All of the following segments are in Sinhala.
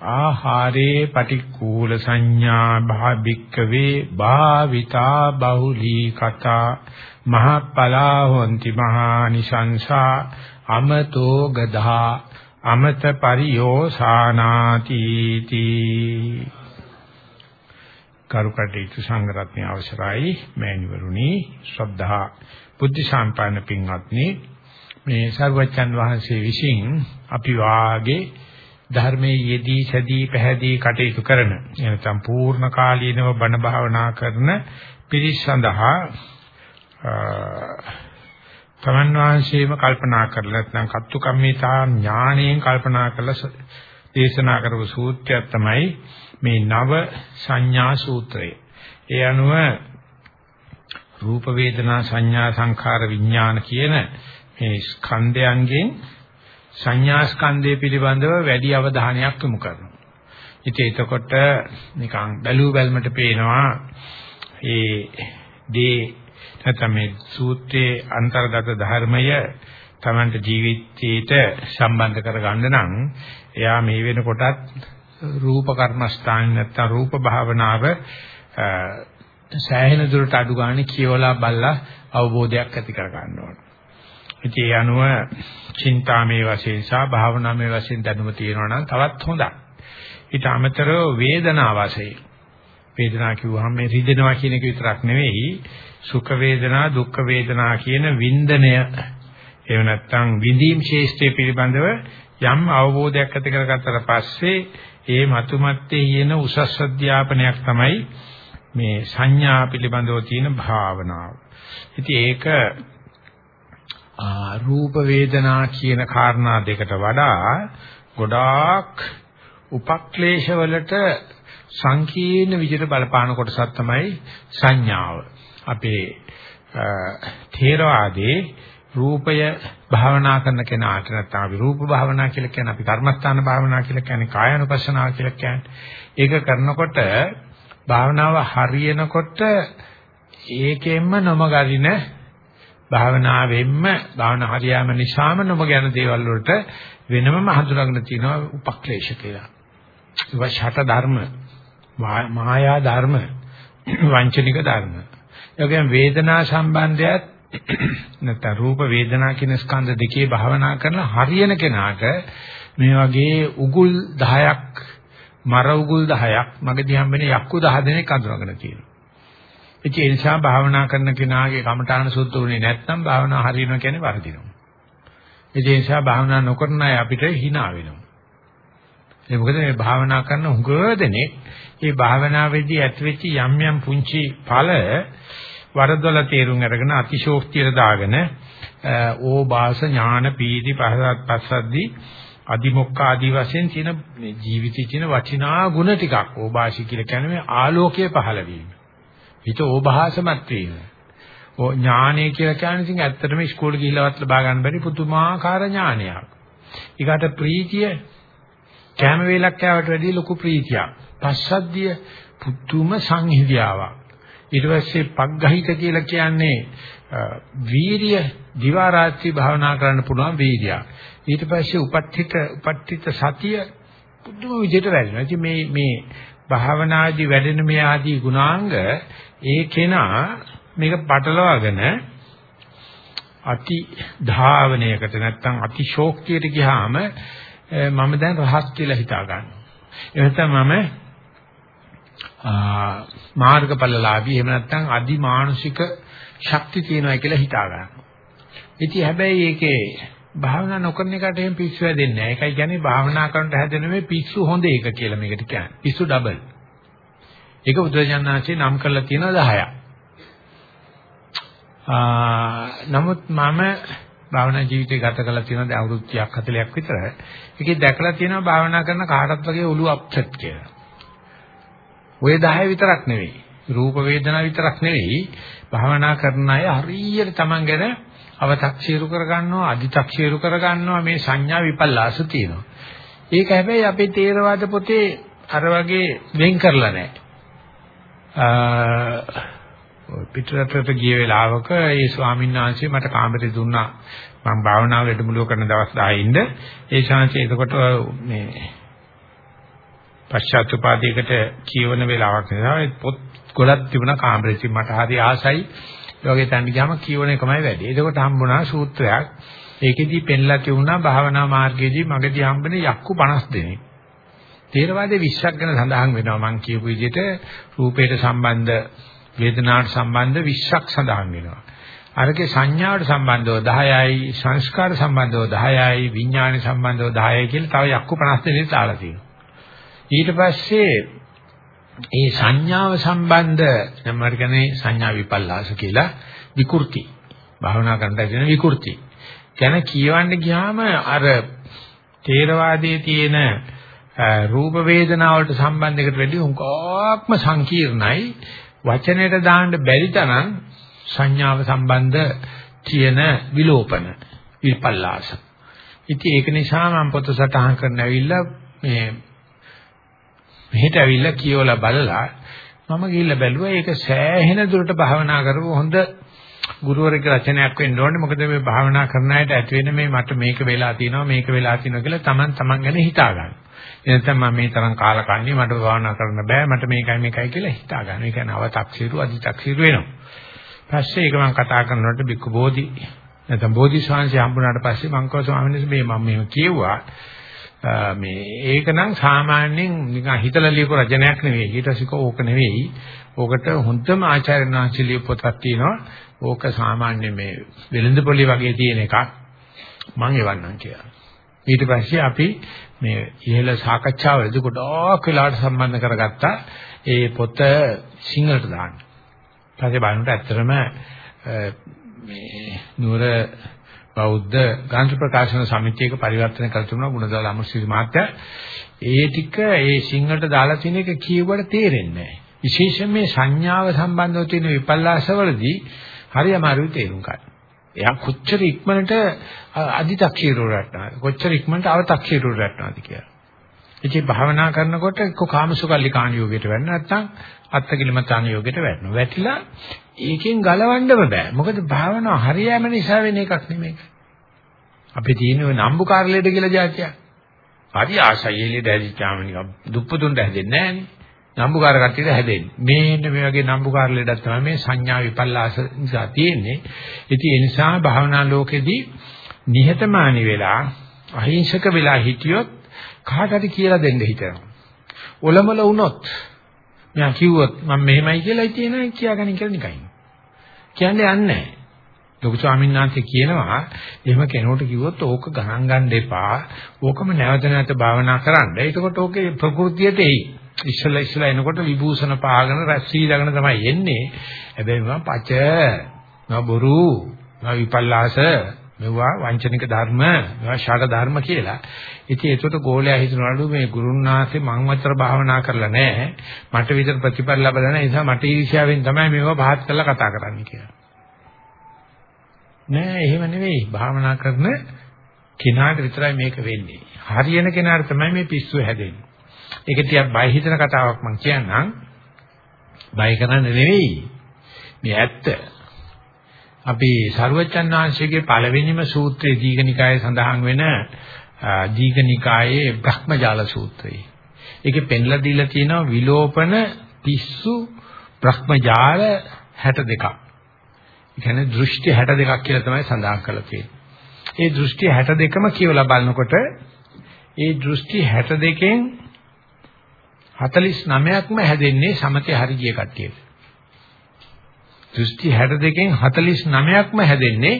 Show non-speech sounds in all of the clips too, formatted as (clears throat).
ආහාරේ පටික්කුල සංඥා භාවික්කවේ භාවිතා බහුලී කතා මහපලා හොಂತಿ මහානිසංසා අමතෝ ගධා අමත පරියෝසානාති තී කරුකටේතු සංගරත්න අවසරයි මෑණිවරුනි ශ්‍රද්ධා බුද්ධ ශාන්පාන පින්වත්නි මේ සර්වචන් වහන්සේ විසින් අපි වාගේ ධර්මයේ යෙදී සැදී පැහැදී කටයුතු කරන එනතම් පූර්ණ කාලීනව බණ භාවනා කරන පිරිස් සඳහා තමන් වහන්සේම කල්පනා කරලා නැත්නම් කත්තු කම්මිතා ඥාණයෙන් කල්පනා කරලා දේශනා කරපු සූත්‍රයක් තමයි මේ නව සංඥා සූත්‍රය. ඒ අනුව රූප වේදනා සංඥා සංඛාර විඥාන කියන මේ ස්කන්ධයන්ගෙන් සංඥා ස්කන්ධය පිළිබඳව වැඩි අවධානයක් යොමු කරනවා. ඉතින් එතකොට නිකන් බැලු බැලමට පේනවා ඒ දේ නැත්නම් මේ සූත්‍රයේ අන්තර්ගත ධර්මය තමන්ට ජීවිතයට සම්බන්ධ කරගන්න නම් එයා මේ වෙනකොටත් රූප කර්මස්ථාන නැත්නම් රූප භාවනාව සෑහෙන දුරට අඩු ගන්න කියවලා බලලා අවබෝධයක් ඇති කර ගන්න ඕන. ඉතින් ඒ අනුව චින්තාමේ වශයෙන් සහ භාවනාමේ වශයෙන් දැනුම තියෙනවා නම් තවත් හොඳයි. ඊට අමතරව වේදනා වශයෙන් වේදනා කිව්වහම මේ රිදෙනවා කියන එක විතරක් නෙවෙයි සුඛ වේදනා දුක්ඛ වේදනා කියන වින්දනය එහෙම නැත්නම් විඳීම් ශේෂ්ත්‍රය පිළිබඳව යම් අවබෝධයක් ඇති කරගත්තට පස්සේ ඒ මතුමත්තේ කියන උසස් අධ්‍යාපනයක් තමයි මේ සංඥා පිළිබඳව තියෙන භාවනාව. ඉතින් ඒක රූප වේදනා කියන කාරණා දෙකට වඩා ගොඩාක් උපක්ලේශ වලට සංකීර්ණ විදිහට බලපාන කොටසක් තමයි සංඥාව. අපේ ථේරවාදී රූපය භාවනා කරන කෙනාට නැත්නම් අපි රූප භාවනා කියලා කියන්නේ අපි කර්මස්ථාන භාවනා කියලා කියන්නේ කායानुපස්සනාව කියලා කියන්නේ. ඒක කරනකොට භාවනාව හරියනකොට ඒකෙන්ම නොමගරින භාවනාවෙන්ම භාවනා හරියාම නිසාම නොමගන දේවල් වලට වෙනමම හඳුනාගෙන තියෙනවා උපක්ලේශ කියලා. ඒවා ෂට ධර්ම, මායා ධර්ම, වංචනික ධර්ම. ඒ වගේම වේදනා සම්බන්ධයත් (clears throat) නැත්නම් රූප වේදනා කියන ස්කන්ධ දෙකේ භාවනා කරන හරියන කෙනාට මේ වගේ උගුල් 10ක් මර උගුල් 10ක් මගදී හම්බෙන යක්කු 10 දෙනෙක් අඳුරගෙන තියෙනවා. ඒ නිසා භාවනා කරන කෙනාගේ කමඨාන සුද්ධ වුණේ නැත්නම් භාවනා හරියනවා කියන්නේ වර්ධිනවා. ඒ නිසා භාවනා නොකරන අය අපිට hina වෙනවා. ඒ මොකද මේ භාවනා කරන හුඟ දෙනෙක් මේ භාවනාවේදී ඇතිවෙච්ච යම් යම් පුංචි ඵල වරදොල තේරුම් අරගෙන අතිශෝක්තියට දාගෙන ඕබාස ඥාන පීති පහසත් පස්සද්දී අදිමොක්ක ආදී වශයෙන් තියෙන ජීවිතයේ තියෙන වටිනා ගුණ ටිකක් ඕබාසි කියලා කියන්නේ මේ ආලෝකයේ පහළ වීම. හිත ඕභාසමත් වීම. ඕ ඥානය කියලා කියන්නේ ඉතින් ඇත්තටම ඉස්කෝලේ ගිහිල්ලාවත් ලබා ගන්න බැරි පුදුමාකාර ඥානයක්. ඊකට ප්‍රීතිය කැම වේලක් කෑවට වැඩිය ලොකු ප්‍රීතියක්. පස්සද්ධිය පුදුම සංහිඳියාවක්. ඊට පස්සේ පග්ගහිත කියලා කියන්නේ වීරිය දිවා රාත්‍රී භාවනා කරන්න පුළුවන් වීර්යය. ඊට පස්සේ උපට්ඨිත උපට්ඨිත සතිය පුදුම විදිහට වැඩෙනවා. ඉතින් මේ මේ භාවනාදී වැඩෙන මේ ආදී ගුණාංග ඒ කෙනා මේක පටලවාගෙන අති ධාවනයකට නැත්තම් අති ශෝක්තියට ගියාම මම දැන් රහස් කියලා හිතා ගන්නවා. එහෙනම් මම මාර්ගඵලලාභී එහෙම නැත්නම් අදිමානුෂික ශක්ති තියෙනවා කියලා හිතා ගන්නවා. ඉතින් හැබැයි ඒකේ භාවනා නොකරන එකට එහෙම පිස්සු හැදෙන්නේ නැහැ. ඒකයි කියන්නේ භාවනා කරනට හැදෙන මේ පිස්සු හොඳ එක කියලා මේකට කියන්නේ. පිස්සු ඩබල්. ඒක බුදුරජාණන්සේ නම් කරලා තියෙනවා 10ක්. නමුත් මම භාවනා ජීවිතය ගත කරලා තියෙනවා දැන් අවුරුදු 30ක් 40ක් විතර. ඒකේ දැකලා තියෙනවා භාවනා කරන කාටත් වගේ ඔළුව අප්සෙට් කියලා. ওই 10 විතරක් නෙවෙයි. රූප වේදනා විතරක් නෙවෙයි. භාවනා කරන අය හරියට Taman ගැන අව탁සීරු කරගන්නවා, අදි탁සීරු කරගන්නවා මේ සංඥා විපල්ලාස තියෙනවා. ඒක හැබැයි අපේ තේරවාද පොතේ අර වගේ වෙන් කරලා නැහැ. පිටරටට ගිය වෙලාවක ඒ ස්වාමීන් වහන්සේ මට කාමරේ දුන්නා මම භාවනාව වැඩමුළුව කරන දවස් 10 ඉන්න ඒ ශාන්තිය එතකොට මේ පශ්චාත්තුපාදයකට කියවන වෙලාවක් නිසා පොත් ගොඩක් තිබුණා කාමරේදී මට හරි ආසයි ඒ වගේ තැන් ගියාම කියවන එකමයි වැඩි. එතකොට හම්බුණා සූත්‍රයක්. ඒකෙදී පෙන්ලා තියුණා භාවනා මාර්ගයේදී මගදී හම්බෙන යක්කු 50 දෙනෙක්. තේරවාදයේ 20ක් ගැන සඳහන් වෙනවා මම කියපු විදිහට රූපයට සම්බන්ධ වේදනාවට සම්බන්ධ 20ක් සඳහන් වෙනවා. අරකේ සංඥාවට සම්බන්ධව 10යි සංස්කාර සම්බන්ධව 10යි විඥාන සම්බන්ධව 10යි කියලා තව යක්කු 50 දෙනෙක් දාලා තියෙනවා. ඊට පස්සේ ඒ සංඥාව සම්බන්ධ නම් කියන්නේ සංඥා විපල්ලාස කියලා විකෘති. භාවනා කරන්න කියන විකෘති. ගැන කියවන්න ගියාම අර තේරවාදයේ තියෙන රූප වේදනාවලට සම්බන්ධයකට වැඩි උන්කාක්ම සංකීර්ණයි වචනයට දාන්න බැරි තරම් සංඥාව සම්බන්ධ තියෙන විලෝපන විපල්ලාස. ඉතින් ඒක නිසා මම පොත සටහන් කරන්න ඇවිල්ලා මේ මෙහෙට ඇවිල්ලා කියවලා බලලා මම ගිහිල්ලා බැලුවා ඒක සෑහෙන දුරට භාවනා කරපු හොඳ ගුරුවරයෙක් රචනයක් වෙන්න ඕනේ මොකද මේ භාවනා කරන අයට ඇති වෙන මේ මට මේක වෙලා තියෙනවා මේක වෙලා තියෙනවා කියලා Taman Taman ගැන හිතා ගන්න. එනතම මම මේ තරම් කාලකන්ණි මට භාවනා කරන්න බෑ මට මේකයි මේකයි කියලා හිතා ගන්න. ඒ කියන්නේ අව탁සිරු අධි탁සිරු වෙනවා. පස්සේ ඒක මම කතා කරනකොට බික්කු බෝධි නැත්නම් බෝධි ශාන්සි හම්බුනාට පස්සේ මම කිව්වා ස්වාමීන් වහන්සේ මේ මම මේව කියෙව්වා මේ ඒක නම් සාමාන්‍යයෙන් නිකන් හිතලා ලියපු රචනයක් නෙවෙයි. ඊටසික ඕක නෙවෙයි. ඕකට හොඳම ආචාර්ය වංශී ලියපු පොතක් තියෙනවා. ඕක සාමාන්‍ය මේ වෙළඳ පොලේ වගේ තියෙන එකක්. මම එවන්නම් කියලා. ඊට පස්සේ අපි මේ ඉහළ සාකච්ඡාවලදී ගොඩාක් වෙලාවට සම්බන්ධ කරගත්තා. ඒ පොත සිංහලට දාන්න. ඊපස්සේ බලනකොට ඇත්තටම මේ නුවර බෞද්ධ ගාන්ධි ප්‍රකාශන සමිතියක පරිවර්තන කළ තුන ගුණදාල අමරසිරි මහත්තයා ඒ ටික ඒ සිංහලට දාලා තියෙන එක කියුවට තේරෙන්නේ නැහැ. විශේෂයෙන් මේ සංඥාව සම්බන්ධව තියෙන විපල්ලාසවලදී හරි අමාරුයි තේරුම් ගන්න. එයා කොච්චර ඉක්මනට අදි탁ීරු රටනවාද කොච්චර ඉක්මනට අව탁ීරු රටනවාද කියලා. ඉතින් භාවනා කරනකොට එක්ක කාමසුකල්ලි කාණ යෝගයට වෙන්න නැත්නම් අත්තකිලමතාන යෝගයට වැටෙනවා. වැටිලා ඒකෙන් ගලවන්නම බෑ. මොකද භාවනාව හරියම නිසා වෙන එකක් නෙමෙයි. අපි තියෙන ඔය නම්බුකාරලෙඩ කියලා જાතියක්. හරි ආශයෙලෙඩ ඇදිච්චාම නිකන් දුප්පතුන්ට හැදෙන්නේ නෑනේ. නම්බුකාර කට්ටියට හැදෙන්නේ. මේන්න මේ වගේ නම්බුකාර ලෙඩක් තමයි මේ සංඥා විපල්ලාස නිසා තියෙන්නේ. ඉතින් ඒ නිසා භාවනා ලෝකෙදී නිහතමානී වෙලා අහිංසක වෙලා හිටියොත් කාට හරි කියලා දෙන්න හිතනවා. ඔලමල වුණොත් මම කිව්වොත් මම මෙහෙමයි කියලා ඉතින් කියාගන්න කියලා නිකන්. කියන්නේ යන්නේ නැහැ. ලොකු ස්වාමීන් වහන්සේ කියනවා එහෙම කෙනෙකුට කිව්වොත් ඕක ගණන් ගන්න එපා. ඕකම නැවත නැවත භාවනා කරන්න. එතකොට ඕකේ ප්‍රകൃතියට එයි. ඉස්සලා ඉස්සලා එනකොට විභූෂණ පාගෙන රැස්සී දාගෙන තමයි එන්නේ. හැබැයි මම පච, මම බොරු, මම විපල්ලාස, මෙවුවා වංචනික ධර්ම, මෙවුවා ශාක ධර්ම කියලා. ඉතින් ඒකට ගෝලයා හිතනවලු මේ ගුරුන්නාසේ මං වතර භාවනා කරලා නැහැ. මට විතර ප්‍රතිඵල ලැබලා නැහැ. ඒ නිසා මට ඊර්ෂ්‍යාවෙන් තමයි මේවා පහත් කරලා කතා කරන්නේ කියලා. නෑ එහෙම නෙවෙයි. භාවනා කරන කෙනාට විතරයි මේක වෙන්නේ. හරියන කෙනාට තමයි මේ පිස්සුව හැදෙන්නේ. ඒක ටිකක් බය හිතන කතාවක් මම කියන්නම්. බය කරන්න නෙවෙයි. මේ ඇත්ත. අපි සරුවච්චන් වහන්සේගේ පළවෙනිම සූත්‍රයේ දීඝනිකායේ සඳහන් වෙන දීඝනිකායේ බ්‍රහ්මජාල සූත්‍රය. ඒකේ පෙන්ලා දීලා තියෙනවා විලෝපන පිස්සු බ්‍රහ්මජාල 62ක්. ඒ කියන්නේ දෘෂ්ටි 62ක් කියලා තමයි සඳහන් කරලා තියෙන්නේ. ඒ දෘෂ්ටි 62ම කියවලා බලනකොට ඒ දෘෂ්ටි 62කින් 49ක්ම හැදෙන්නේ සමතේ හරි ගිය කට්ටියට. දෘෂ්ටි 62කින් 49ක්ම හැදෙන්නේ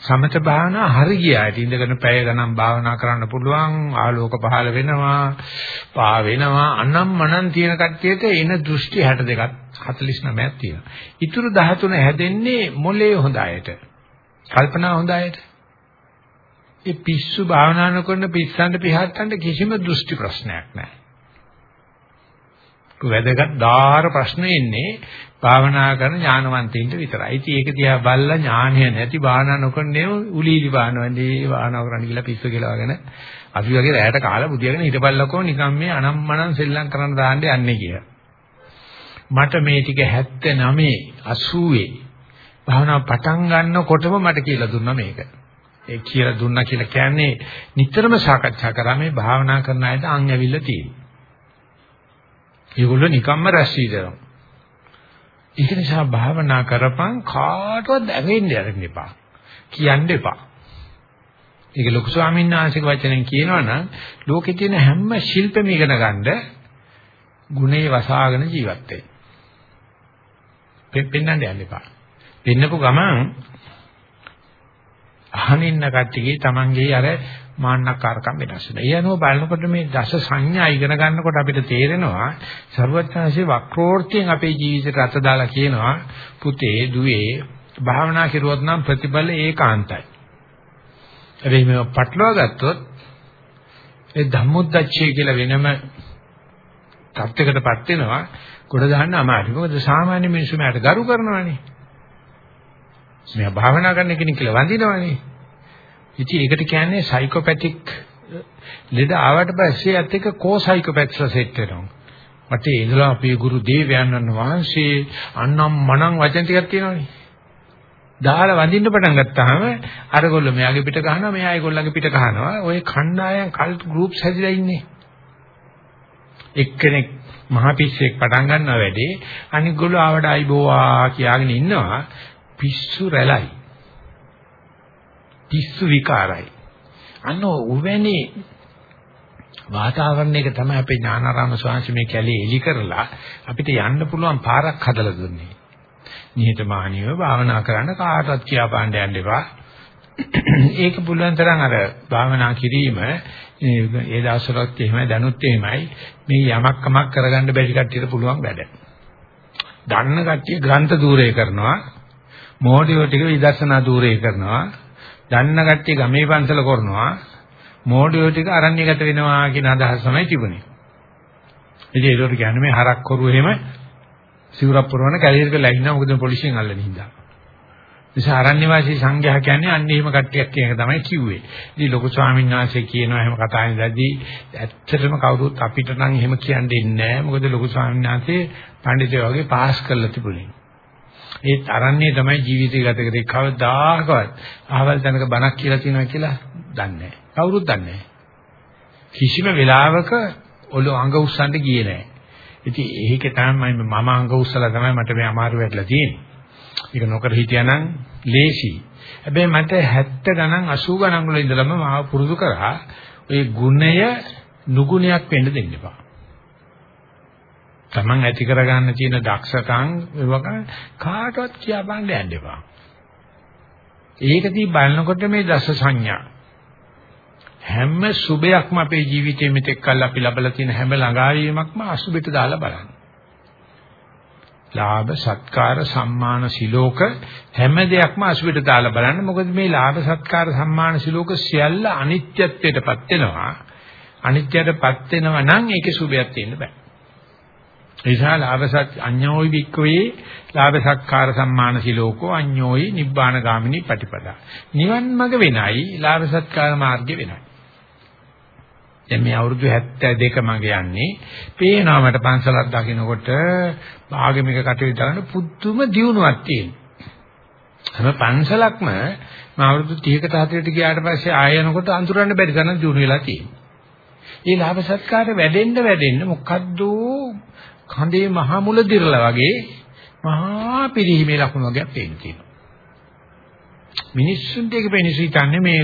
සමත භාවනා හරි ගියාට ඉඳගෙන පැය ගණන් භාවනා කරන්න පුළුවන් ආලෝක පහළ වෙනවා පා වෙනවා අනම් මනන් තියෙන කට්ටියට එන දෘෂ්ටි 62ක් 49ක් තියෙනවා. ඊටු 13 හැදෙන්නේ මොලේ හොඳ අයට. කල්පනා හොඳ අයට. ඒ පිස්සු භාවනා කරන පිස්සන්ට පිහත්තන්ට කිසිම දෘෂ්ටි ප්‍රශ්නයක් නැහැ. වැදගත් ධාර ප්‍රශ්න එන්නේ භාවනා කරන ඥානවන්තයින්ට විතරයි. ඉතින් ඒක දිහා බල්ලා ඥානය නැති භාවනා නොකරනේ උලීලි භාවනාවන්දී භාවනා කරන්න කියලා පිස්සු කියලාගෙන අපි වගේ රැයට කාලා බුදියාගෙන හිටපල්ලකෝ නිකන් මේ අනම්මනම් සෙල්ලම් කරන්න දාන්න යන්නේ කියලා. මට මේ ටික 79 80 භාවනා පටන් ගන්නකොටම මට කියලා දුන්නා මේක. ඒ කියලා දුන්නා කියලා කියන්නේ නිතරම සාකච්ඡා කරා මේ භාවනා කරන අයට අං ඇවිල්ලා තියෙනවා. ඒගොල්ලෝ නිකම්ම රැස් වීදෙනවා. ඒක නිසා භාවනා කරපන් කාටවත් ඇගෙන්න යන්න එපා. කියන්න එපා. ඒක ලොකු ස්වාමීන් වහන්සේගේ වචනෙන් කියනවනම් ලෝකේ තියෙන හැම ශිල්පෙම ඉගෙන ගන්න ගුණේ වසාගෙන ජීවත් වෙන්න. පෙන්නන්න යන්න එපා. පෙන්නපු ගමන් අහනින්න කට්ටියගේ Tamange අර මාන්නකාරකම් වෙනස් වෙනවා. ඒ අනුව බලනකොට මේ දස සංඥා ඉගෙන ගන්නකොට අපිට තේරෙනවා ਸਰවඥාන්සේ වක්‍රෝර්තියෙන් අපේ ජීවිතයට අත දාලා කියනවා පුතේ දුවේ භාවනා කරුවොත් නම් ප්‍රතිඵල ඒකාන්තයි. හැබැයි මේව පටලවා ගත්තොත් ඒ ධම්මොද්දච්චය කියලා වෙනම තත්යකටපත් වෙනවා. ගොඩ දාන්න අමාරුයි. මොකද සාමාන්‍ය මිනිස්සු මට ගරු කරනවානේ. මෙයා භාවනා කරන කෙනෙක් කියලා වඳිනවනේ. ඉතින් ඒකට කියන්නේ සයිකෝපැතික් ලෙඩ ආවට පස්සේ ඇත්ත එක කෝ සයිකෝපැත්ස්ලා සෙට් වෙනවා. මට ඉඳලා අපේ ගුරු දේවයන්න් වහන්සේ අන්නම් මනම් වචන ටිකක් තියෙනවනේ. දාලා වඳින්න පටන් ගත්තාම අරගොල්ල මෙයාගේ පිට ගහනවා මෙයා ඒගොල්ලන්ගේ පිට ගහනවා. ওই කණ්ඩායම් කල්ට් ගෲප්ස් හැදිලා ඉන්නේ. එක්කෙනෙක් මහ පිස්සෙක් පටන් ගන්නවා වැඩි අනිත් ගොල්ලෝ ආවට අයිබෝවා කියාගෙන ඉන්නවා පිස්සු රැළයි. පිස්සු විකාරයි. අන්න උවැනි වාතාවරණයක තමයි අපේ ඥානාරාම ස්වාමීන් මේ කැලේ එලි කරලා අපිට යන්න පුළුවන් පාරක් හදලා දුන්නේ. නිහතමානීව භාවනා කරන්න කාටවත් කියා පාණ්ඩ යන්න එපා. ඒක පුළුවන් තරම් අර භාවනා කිරීම ඒ දවස්වලත් එහෙමයි දැනුත් එහෙමයි මේ යමක් කමක් කරගන්න බැරි කට්ටියට පුළුවන් වැඩ. දන්න කට්ටිය ග්‍රන්ථ දූරේ කරනවා මෝඩියෝ ටික විදර්ශනා දූරේ කරනවා. දන්න කට්ටිය ගමේ පන්සල කරනවා. මෝඩියෝ ටික අරණ්‍යගත වෙනවා කියන අදහස තමයි තිබුණේ. ඉතින් ඒකට කියන්නේ මේ හරක් කරු එහෙම සිවුරක් පුරවන කැලියරක läගිනවා මොකද පොලිසියෙන් අල්ලන හින්දා. නිසා අරණ්‍ය වාසී සංඝයා කියන්නේ අන්න එහෙම කට්ටියක් කියන එක තමයි කිව්වේ. ඉතින් ලොකු ස්වාමීන් වහන්සේ කියනවා එහෙම කතා කරද්දී ඇත්තටම කවුරුත් අපිට නම් එහෙම කියන්නේ නැහැ. මොකද ලොකු ස්වාමීන් වහන්සේ පඬිතුයෝ වගේ පාස් කරලා තිබුණේ. ඒ තරන්නේ තමයි ජීවිතය ගත කරේ. කවදාකවත් අහවල් තැනක බණක් කියලා තියෙනවා කියලා දන්නේ නැහැ. කවුරුත් දන්නේ නැහැ. කිසිම වෙලාවක ඔලු අඟ උස්සන්න ගියේ නැහැ. ඉතින් ඒක තමයි මම අඟ උස්සලා තමයි මට මේ අමාරු වෙట్లా තියෙන්නේ. ඒක නොකර හිටියානම් ලේසි. හැබැයි මට 70 ගණන් 80 ගණන් වල ඉඳලම මාව පුරුදු කරා ඔය ගුණය නුගුණයක් වෙන්න දෙන්න එපා. Taman ඇති කරගන්න තියෙන දක්ෂකම් ඒවක කාටවත් කියා බන්න යන්න එපා. ඒකදී බලනකොට මේ දස සංඥා හැම සුබයක්ම අපේ ජීවිතයේ මෙතෙක් කල් අපි ලබලා තියෙන හැම ළඟාවීමක්ම අසුබෙට දාලා බලන්න. ලාභ සත්කාර සම්මාන සිලෝක හැම දෙයක්ම අසුබෙට දාලා බලන්න. මොකද මේ ලාභ සත්කාර සම්මාන සිලෝක සියල්ල අනිත්‍යත්වයටපත් වෙනවා. අනිත්‍යයටපත් වෙනවා නම් ඒකේ සුබයක් තියෙන්න බෑ. නිසා ලාභසත් අඤ්ඤෝයි වික්කවේ ලාභ සත්කාර සම්මාන සිලෝකෝ අඤ්ඤෝයි නිබ්බාන ගාමිනී පටිපදා. නිවන් මඟ වෙනයි ලාභ සත්කාර මාර්ගය වෙනයි. දැන් මේ අවුරුදු 72 මග යන්නේ පේනවා මට පන්සලක් දකින්නකොට ආගමික කටයුතු කරන පුදුම දියුණුවක් තියෙනවා. හැම පන්සලක්ම මම අවුරුදු 30කට 40කට ගියාට පස්සේ ආය යනකොට අඳුරන්න බැරි තරම් දියුණු වෙලා තියෙනවා. ඒ ලාභ සත්කාර වැඩෙන්න වැඩෙන්න මොකද්ද කඳේ මහා මුල දිරලා වගේ මහා පිරිහීමේ ලකුණු වගේක් පේන්න තියෙනවා. මිනිස්සුන්ට ඒක පෙනිසු හිතන්නේ මේ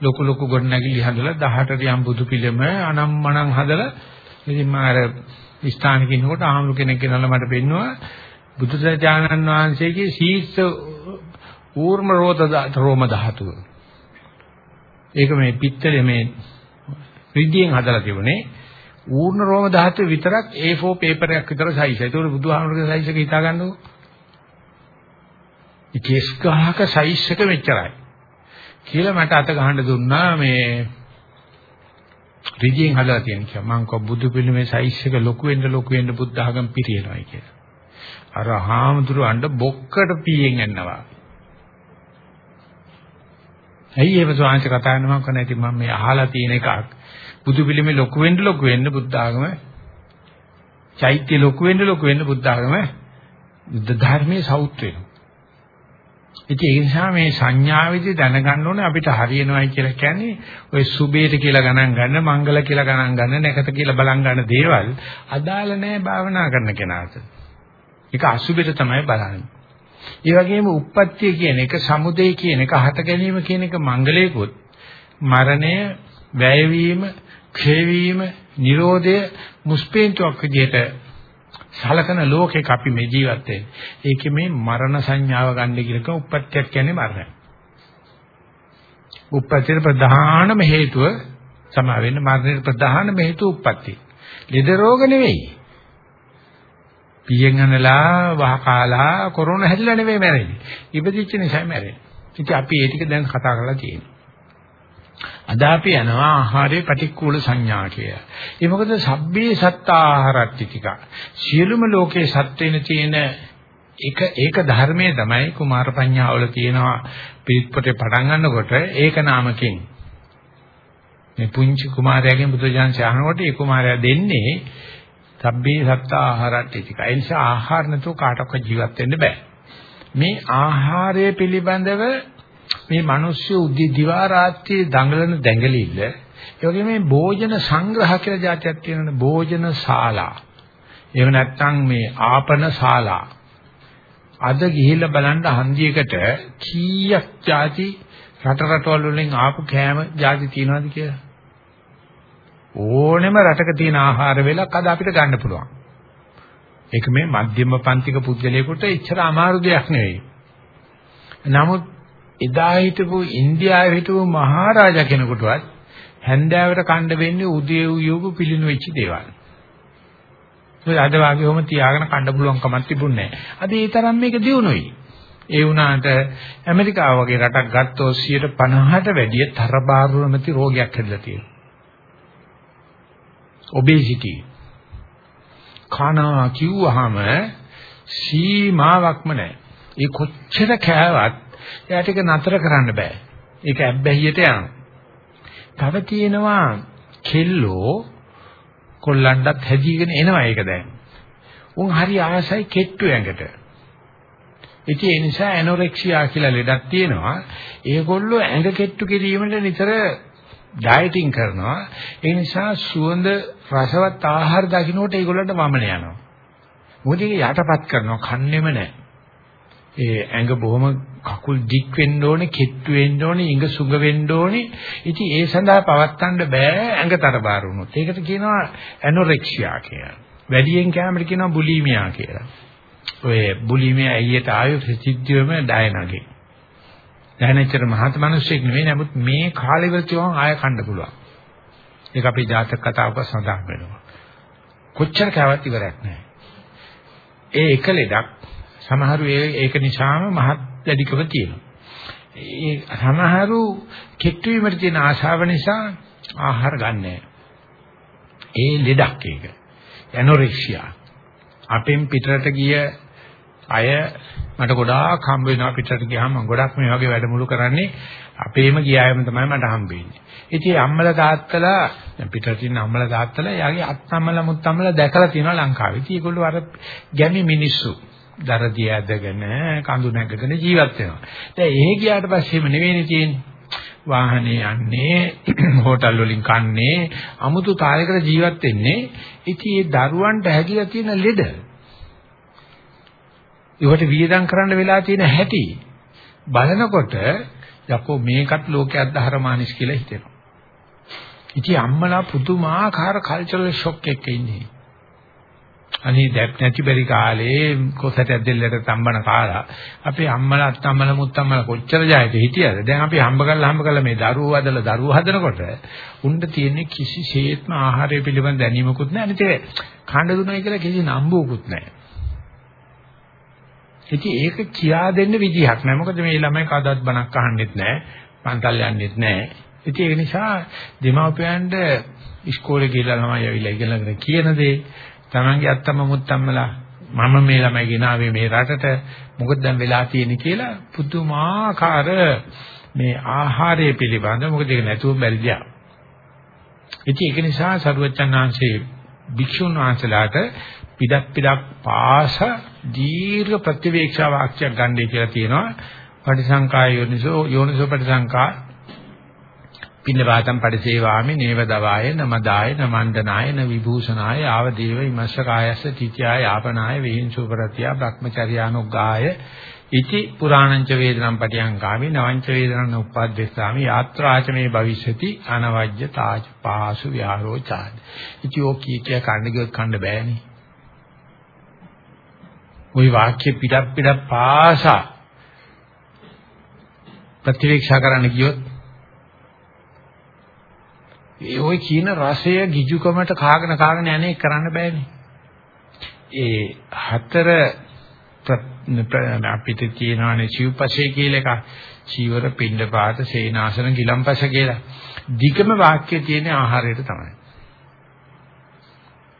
ලොකු ලොකු ගොඩනැගිලි හදලා 18 යම් බුදු පිළිම අනම්මනම් හදලා ඉතින් මම අර ස්ථානික ඉන්නකොට ආහඳු කෙනෙක් ගෙනල්ලා මට පෙන්නවා බුදුසජාණන් වහන්සේගේ ශීර්ෂ ඌර්ම රෝත රෝම ධාතුව. ඒක මේ පිත්තලේ මේ රිද්දියෙන් හදලා තිබුණේ ඌර්ණ රෝම ධාතුව විතරක් A4 පේපර් එකක් විතර සයිස්. ඒතකොට බුදුහාමුදුරගේ සයිස් එක හිතා ගන්නකො. මේ කේස් ගහක සයිස් එක මෙච්චරයි. කියලා මට අත ගහන්න දුන්නා මේ රිජියෙන් හදලා තියෙන කියා. මං කව බුදු පිළිමේ සයිස් එක ලොකු වෙන්න ලොකු වෙන්න බුද්ධ ආගම පිරියනවායි කියලා. අර හාමුදුරුවන්ට බොක්කට පීයෙන් යනවා. ඇයි එහෙම ස්වාංශ කතා කරනවා කන ඇති මම මේ අහලා තියෙන එකක්. බුදු පිළිමේ ලොකු වෙන්න ලොකු වෙන්න බුද්ධ ආගම චෛත්‍ය ලොකු වෙන්න ලොකු වෙන්න බුද්ධ ආගම බුද්ධ ධර්මයේ සෞත් වෙනවා. ඉතින් ඒ නිසා මේ සංඥාවේදී දැනගන්න ඕනේ අපිට හරියනවයි කියලා කියන්නේ ඔය සුබේට කියලා ගණන් ගන්න, මංගල කියලා ගණන් ගන්න, නැකත කියලා බලන් ගන්න දේවල් අදාළ නැහැ භාවනා කරන කෙනාට. ඒක අසුබෙට තමයි බලන්නේ. ඒ වගේම උප්පත්තිය කියන එක, සමුදය කියන එක, හට ගැනීම කියන එක මංගලයකොත් මරණය, වැයවීම, ක්ෂය වීම, නිරෝධය මුස්පේන්තුවක් විදිහට සලකන ලෝකෙක අපි මේ ජීවත් වෙන්නේ. ඒකේ මේ මරණ සංඥාව ගන්න කියලක උප්පත්තියක් කියන්නේ මරණය. උප්පත්තියේ ප්‍රධානම හේතුව සමා වෙන්න මරණයේ ප්‍රධානම හේතුව උප්පත්තිය. ලෙඩ රෝග නෙවෙයි. පියෙන් අනලා වහකාලා කොරෝනා හැදිලා නෙවෙයි මැරෙන්නේ. ඉපදිච්ච නිසා මැරෙන්නේ. ඉතින් අපි ඒ ටික දැන් කතා කරලා තියෙනවා. අද අපි යනවා ආහාරයේ පටික්කුල සංඥා කිය. ඒ මොකද සබ්බේ සත්තාහාරට්ටි ටික. සියලුම ලෝකේ සත්‍යෙන තියෙන එක ඒක ධර්මයේ තමයි කුමාර පඤ්ඤාවල තියෙනවා පිරිත් පොතේ පටන් ගන්නකොට ඒක නාමකින් මේ පුංචි කුමාරයාගෙන් බුදුජානක අහනකොට ඒ කුමාරයා දෙන්නේ සබ්බේ සත්තාහාරට්ටි ටික. ඒ නිසා ආහාර නැතුව කාටවත් ජීවත් වෙන්න බෑ. මේ ආහාරය පිළිබඳව මේ මිනිස්සු දිවා රාත්‍රියේ දඟලන දැඟලිල්ල ඒ වගේ මේ භෝජන සංග්‍රහ කියලා જાතියක් තියෙනවා භෝජන ශාලා. එහෙම නැත්නම් මේ ආපන ශාලා. අද ගිහිල්ලා බලන්න හන්දියකට කීයක් જાති රට රටවල් වලින් ආපු කෑම જાති තියෙනවද කියලා? ඕනෙම රටක තියෙන ආහාර වේලක් අද අපිට ගන්න පුළුවන්. ඒක මේ මධ්‍යම පන්තික පුද්ගලයෙකුට ඉච්චර අමාරු දෙයක් නෙවෙයි. නමුත් එදා හිටපු ඉන්දියාවේ හිටපු මහරජා කෙනෙකුටවත් හැන්දෑවට කණ්ඩ වෙන්නේ උදේ උයෝගු පිළිණු වෙච්ච දේවල්. ඒ අද වාගේ ඔහම තියාගෙන කණ්ඩ පුළුවන් කමක් තිබුණේ නැහැ. අද ඒ තරම් මේක දියුණුවයි. ඒ වුණාට ඇමරිකාව වගේ රටක් ගත්තොත් 50ට වැඩිය තරබාරු නැති රෝගයක් හැදලා තියෙනවා. ඔබේසිටි. කනවා කිව්වහම සීමාවක්ම නැහැ. ඒ කොච්චර කෑවත් එයාට ඒක නතර කරන්න බෑ. ඒක ඇබ්බැහියට යනවා. තව තියෙනවා කෙල්ලෝ කොල්ලන්ටත් හැදීගෙන එනවා ඒක දැන්. උන් හරි ආසයි කෙට්ටු ඇඟට. ඉතින් ඒ නිසා ඇනොරෙක්සියා කියලා ලෙඩක් තියෙනවා. ඒගොල්ලෝ ඇඟ කෙට්ටු කිරීමට නිතර ඩයටින් කරනවා. ඒ නිසා සුවඳ රසවත් ආහාර දකින්නකොට ඒගොල්ලන්ට වමන යනවා. මොකද ඒක යටපත් කරනවා කන්නේම නැහැ. ඒ ඇඟ බොහොම කකුල් දික් වෙන්න ඕනේ, කෙට්ටු වෙන්න ඕනේ, ඉඟ සුඟ වෙන්න ඕනේ. ඉතින් ඒ සඳහා පවත්තන්න බෑ ඇඟතර බාර වුණොත්. ඒකට කියනවා ඇනොරෙක්සියා කියලා. වැඩියෙන් කැමරට කියනවා බුලිමියා කියලා. ඔය බුලිමියා ඇයියට ආයු ප්‍රසිද්ධියම ඩයනගේ. දැනෙච්චර මහත් මිනිස්සෙක් නෙවෙයි නමුත් මේ කාලෙ වල තියවන් ආය කන්න පුළුවන්. ඒක අපේ ජාතක කතාවක සඳහන් වෙනවා. කොච්චර කෑවත් ඉවරයක් නැහැ. ඒ එක ලෙඩක් සමහරු ඒක නිසාම මහත් වැඩිකම තියෙනවා. ඒ සමහරු කෙට්ටු වීමට තියෙන ආශාව නිසා ආහාර ගන්නෑ. ඒ ලෙඩක් ඒක. ඇනොරෙක්සියා. අපෙන් පිටරට ගිය අය මට ගොඩාක් හම්බ වෙනවා පිටරට ගියාම මම ගොඩක් මේ වගේ වැඩමුළු කරන්නේ අපේම ගියායම තමයි මට හම්බෙන්නේ. ඉතින් අම්මලා තාත්තලා දැන් පිටරට ඉන්න අම්මලා තාත්තලා යාගේ අත්තම්මලා මුත්තම්මලා දැකලා තියෙනවා ලංකාවේ. ඉතින් ඒගොල්ලෝ අර ගැමි මිනිස්සු. දරදිය ඇදගෙන කඳු නැගගෙන ජීවත් වෙනවා. දැන් එහෙ ගියාට පස්සේම නෙවෙයිනේ තියෙන්නේ. වාහනේ යන්නේ, (clears throat) හෝටල් වලින් කන්නේ, අමුතු තාලයකට ජීවත් වෙන්නේ. ඉතින් ඒ දරුවන්ට හැදිලා තියෙන ලෙඩ. ඒවට වියදම් කරන්න වෙලා තියෙන හැටි බලනකොට යකෝ මේකත් ලෝකයක් දහරමානිස් කියලා හිතෙනවා. ඉතින් අම්මලා පුදුමාකාර කල්චරල් ෂොක් එකක ඉන්නේ. අනේ දැක් නැති බැරි කාලේ කොසට ඇදෙල්ලට තම්බන කාලා අපේ අම්මලා අත්තම්මලා මුත්තම්මලා කොච්චර ජයද හිටියද? දැන් අපි හම්බ කරලා හම්බ කරලා මේ දරුවෝ හදලා දරුවෝ හදනකොට උණ්ඩ තියෙන්නේ කිසිසේත්ම ආහාරය පිළිබඳ දැනීමකුත් නැහැ. අනිත් ඒ කන්න දුන්නයි කියලා කිසි නම්බුවකුත් නැහැ. ඉතින් ඒක කියා දෙන්න විදිහක් නැහැ. මොකද මේ ළමයි කවදාවත් බණක් අහන්නෙත් නැහැ පන්සල් යන්නෙත් නැහැ. ඉතින් ඒක නිසා දෙමාපියන්ට ඉස්කෝලේ ගිහලා ළමයි ඇවිල්ලා ඉගෙනගෙන කියන දේ තමන්ගේ අත්තම මුත්තම්මලා මම මේ ළමයි ගෙනාවේ මේ රටට මොකද දැන් වෙලා තියෙන්නේ කියලා පුදුමාකාර මේ ආහාරය පිළිබඳ මොකද ඒක නැතුව බැරි දෙයක්. ඉතින් ඒක නිසා සරුවචනාංශේ භික්ෂුන් වහන්සේලාට පිටක් පිටක් පාස දීර්ඝ ප්‍රතිවේක්ෂා වාක්‍යයක් ගන්නයි කියලා තියෙනවා. පටිසංකා යෝනිසෝ යෝනිසෝ පටිසංකා පින්නපාතම් පරිසේවාමි නේව දවාය නමදාය නමණ්ඩනාය න විභූෂනාය ආව දේව ඉමස්ස කායස්ස තිත්‍යාය ආපනාය විහිංසුපරතිය භ්‍රමචර්යානුග්ගාය ඉති පුරාණංච වේදනම් පටියං නවංච වේදනං උප්පද්දේසාමි යාත්‍රාච මේ භවිෂති අනවජ්‍ය තාච පාසු විහාරෝ චාද ඉති ඕ කී කිය කන්න ගියොත් කන්න බෑනේ. ওই වාක්‍ය පිටක් පිටක් පාසා ප්‍රතිවීක්ෂා කරන්න ගියොත් ඒ ওই කියන රසය ගිජුකමට කාගෙන කාගෙන යන්නේ කරන්න බෑනේ ඒ හතර අපිට කියනවානේ සිව්පසේ කියලා එක චීවර පිණ්ඩපාත සේනාසන ගිලම්පස කියලා. ධිකම වාක්‍යය තියෙන ආහාරයට තමයි.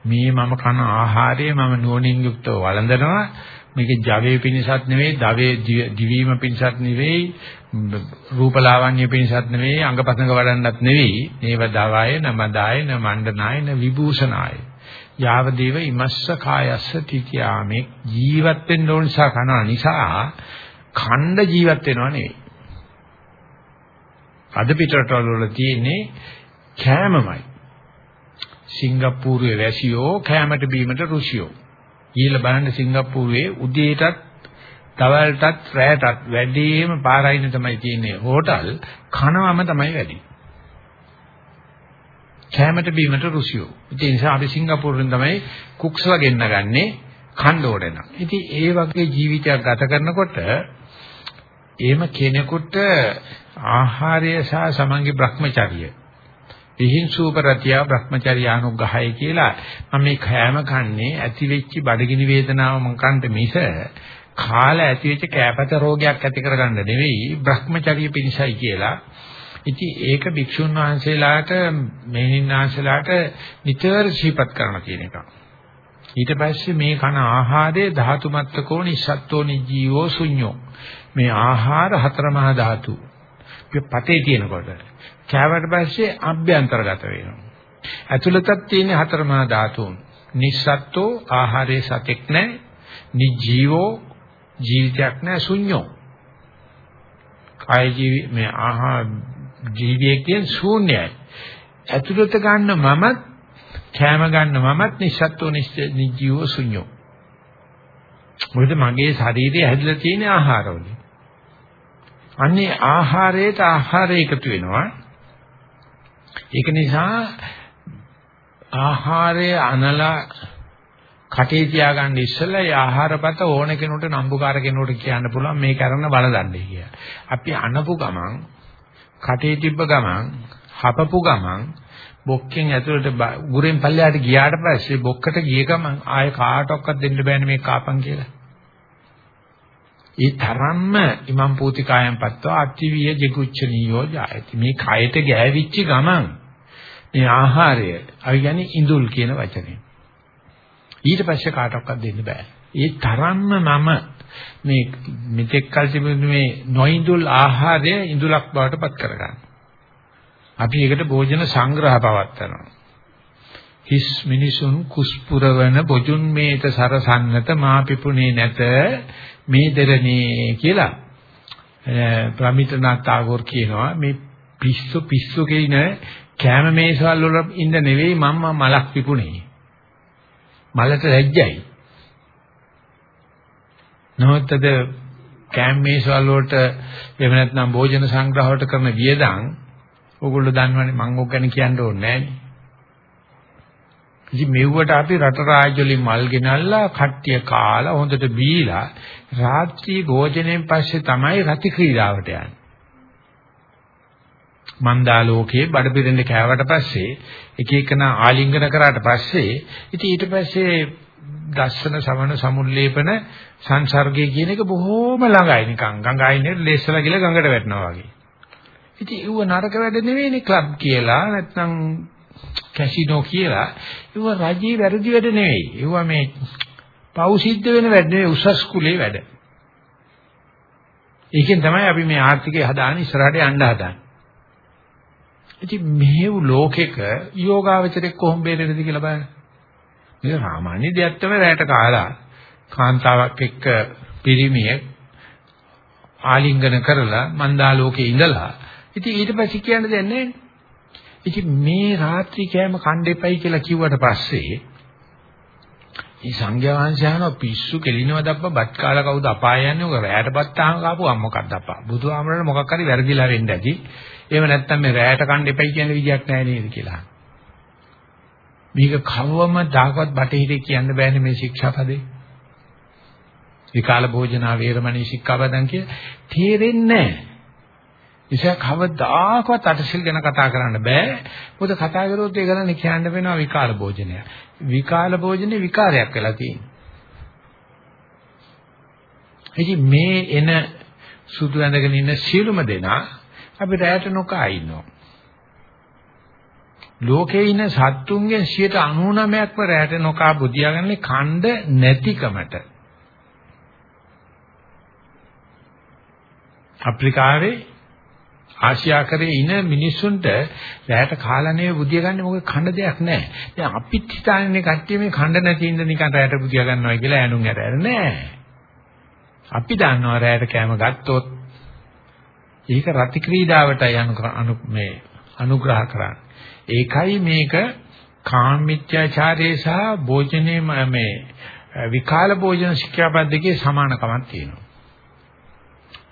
මේ මම කන ආහාරය මම නුවණින් යුක්තව වළඳනවා. මේක ජවයේ පිණිසත් නෙවෙයි, දවයේ දිවීම පිණිසත් නෙවෙයි, රූපලාවන්‍ය පිණිසත් නෙවෙයි, අංගපසංග වඩන්නත් නෙවෙයි. මේව දවාය, නමදාය, නමණ්ඩනාය, විභූෂනාය. යාව දේව ඉමස්ස කායස්ස තිකියාමේ ජීවත් වෙන්න ඕන නිසා කනවා නිසා ඛණ්ඩ ජීවත් වෙනව නෙවෙයි. අද පිටරටවල වල තියෙන්නේ කෑමමයි. සිංගප්පූරුවේ වැසියෝ කෑමට බීමට රුසියෝ. ඊළ බලන්න සිංගප්පූරුවේ උදේටත් දවල්ටත් රැයටත් වැඩිම පාරයින තමයි තියෙන්නේ හෝටල් කනවම තමයි වැඩි. කැමට බීමට රුසියෝ. ඒ නිසා අපි සිංගප්පූරුවෙන් තමයි කුක්ස්ව ගෙන්නගන්නේ කණ්ඩෝඩන. ඉතින් ඒ වගේ ජීවිතයක් ගත කරනකොට එහෙම කෙනෙකුට ආහාරය සහ සමංගි Brahmacharya විහිංසූපරතිය Brahmacharyaනුග්‍රහය කියලා මම මේ කෑම කන්නේ ඇති වෙච්ච බඩගිනි වේදනාව මං කන්ට මිස කාල ඇති වෙච්ච කෑපත රෝගයක් ඇති කරගන්න නෙවෙයි Brahmacharya පිණිසයි කියලා ඉතින් ඒක භික්ෂුන් වහන්සේලාට මෙහෙණින් වහන්සේලාට නිතර සිහිපත් කරන කියන එක. ඊට පස්සේ මේ කන ආහාරයේ ධාතු මත්තකෝ නිස්සත්තෝ නිජීවෝ ශුඤ්ඤෝ. මේ ආහාර හතර මහා ධාතු. පතේ තියෙනකොට කෑවට පස්සේ අභ්‍යන්තරගත වෙනවා. ඇතුළතත් තියෙන හතර මහා ධාතුන්. නිස්සත්තෝ ආහාරයේ සතෙක් නැහැ. නිජීවෝ ජීවිතයක් නැහැ ශුඤ්ඤෝ. කාය ජීවි මේ ආහාර ජීවිතයෙන් ශූන්‍යයි. ඇතුළත ගන්න මමත් කැම ගන්න මමත් නිස්සත්ව නිජීව ශුන්‍යෝ. මොකද මගේ ශරීරය හැදිලා තියෙන ආහාරවලින්. අන්නේ ආහාරයට ආහාරය එකතු වෙනවා. ඒක නිසා ආහාරය අනලා කටේ තියාගන්න ඉස්සෙල්ලා ඒ ආහාරපත ඕන කෙනෙකුට නම්බුකාර කෙනෙකුට කියන්න පුළුවන් මේක අරන බලදන්නේ කියලා. අපි අනපු ගමන් කටේ තිබ්බ ගමන් හපපු ගමන් බොක්කෙන් ඇතුළට උගුරෙන් පල්ලෙහාට ගියාට පස්සේ බොක්කට ගිය ගමන් ආයේ කාටවත් දෙන්න බෑනේ මේ කාපන් කියලා. ඒ තරම්ම ඉමම් පූතිකායන් පත්ව අතිවිය ජිගුච්ඡනියෝ ජායති. මේ කයට ගෑවිච්ච ගමන් මේ ආහාරය අපි කියන්නේ ඉඳුල් කියන වචනේ. ඊට පස්සේ කාටවත් දෙන්න බෑ. ඒ තරම්ම මම මේ මෙතෙක් කල් තිබුණු මේ නොඉඳුල් ආහාරය ඉඳුලක් බවට පත් කරගන්න. අපි ඒකට භෝජන සංග්‍රහ පවත්නවා. හිස් මිනිසුන් කුස්පුරවන බොජුන් මේත සරසන්නත මාපිපුනේ නැත මේ දෙරණේ කියලා ප්‍රමිතනාත් tagore කියනවා මේ පිස්සු පිස්සු කියන කැම මේසවල වල ඉන්න නෙවෙයි මම මලක් පිපුනේ මලට ලැජ්ජයි නමුත් අද කැම්මේසවල වලට එහෙම නැත්නම් භෝජන සංග්‍රහ වලට කරන වියදම් ඕගොල්ලෝ දන්නවනේ මම ඕක ගැන කියන්න ඕනේ නෑනේ. ඉතින් මෙව්වට අපි රට රාජ්‍ය වලින් මල් ගෙනල්ලා කට්ටිය කාලා හොඳට බීලා රාත්‍රී භෝජනයෙන් පස්සේ තමයි රති ක්‍රීඩාවට යන්නේ. මන්දාලෝකයේ බඩ පිරෙන්න කෑවට පස්සේ එක එකන ආලිංගන කරාට පස්සේ ඉතින් ඊට පස්සේ දස්සන සමන සමුල්ලේපන සංසර්ගය කියන එක බොහොම ළඟයි නිකන් ගඟයිනේ ලේස්සලා ගිල ගඟට වැටෙනවා වගේ. ඉතින් ඌව නරක වැඩ නෙවෙයිනේ ක්ලබ් කියලා නැත්නම් කැසිනෝ කියලා. ඌව රජී වැරදි වැඩ නෙවෙයි. ඌව මේ පව් සිද්ධ වෙන වැඩ නෙවෙයි උසස් කුලේ වැඩ. ඒකෙන් තමයි අපි මේ ආර්ථිකය හදාගෙන ඉස්සරහට යන්න හදන්නේ. ඉතින් මෙහෙව් ලෝකෙක යෝගාවචරේ කොහොම බේරෙන්නද කියලා බලන්න. මේක සාමාන්‍ය දෙයක් තමයි රැයට කාලා කාන්තාවක් එක්ක පිරිමියෙක් ආලිංගන කරලා මන්දාලෝකේ ඉඳලා ඉතින් ඊට පස්සේ කියන්න දෙයක් නැහැ. ඉතින් මේ රාත්‍රී කෑම කන්න එපයි කියලා කිව්වට පස්සේ මේ සංඝයා වහන්සේ අහනවා පිස්සු කෙලිනවද අප්පා බත් කාලා කවුද අපාය යන්නේ? ඔක රැයටපත් ආම කාපුවා මොකක්ද අප්පා? බුදුහාමරණ මොකක් හරි වැරදිලා වෙන්න ඇති. එහෙම නැත්නම් මේ රැයට කන්න එපයි කියන විදියක් නැහැ නේද කියලා. මේක කවවම දායකවත් බටහිරේ කියන්න බෑනේ මේ ශික්ෂාපදේ. විකාල භෝජනා වේරමණී ශික්ෂාපදං කිය. තේරෙන්නේ නැහැ. නිසා කවදාකවත් අටසිල් ගැන කතා කරන්න බෑ. මොකද කතා කරොත් ඒ ගණන් කියන්න වෙනවා විකාල භෝජනය. විකාල භෝජනේ විකාරයක් වෙලා තියෙනවා. ඉතින් මේ එන සුදු ඇඳගෙන ඉන්න සියලුම දෙනා අපි රැයට නොකා ඉන්නවා. ලෝකේ ඉන්න සත්තුන්ගෙන් 99%ක්ම රැයට නොකා බුදියාගන්නේ ඛණ්ඩ නැතිකමට. අප්‍රිකාවේ ආසියාකරේ ඉන මිනිස්සුන්ට රැයට කාලා නෙවෙයි බුදිය ගන්න මොකද කන්න දෙයක් නැහැ. දැන් අපිත් හිතන්නේ කට්ටිය මේ කන්න නැති ඉඳ නිකන් රැයට බුදිය ගන්නවා කියලා ඈනුන් ඇරර නෑ. අපි දන්නවා රැයට කැම ගත්තොත් ඒක රති ක්‍රීඩාවටයි අනු මේ අනුග්‍රහ කරන්නේ. ඒකයි මේක කාමීත්‍යාචාරයේ සහ භෝජනයේ මේ විකාල භෝජන ශික්ෂාපද දෙකේ සමානකමක් තියෙනවා.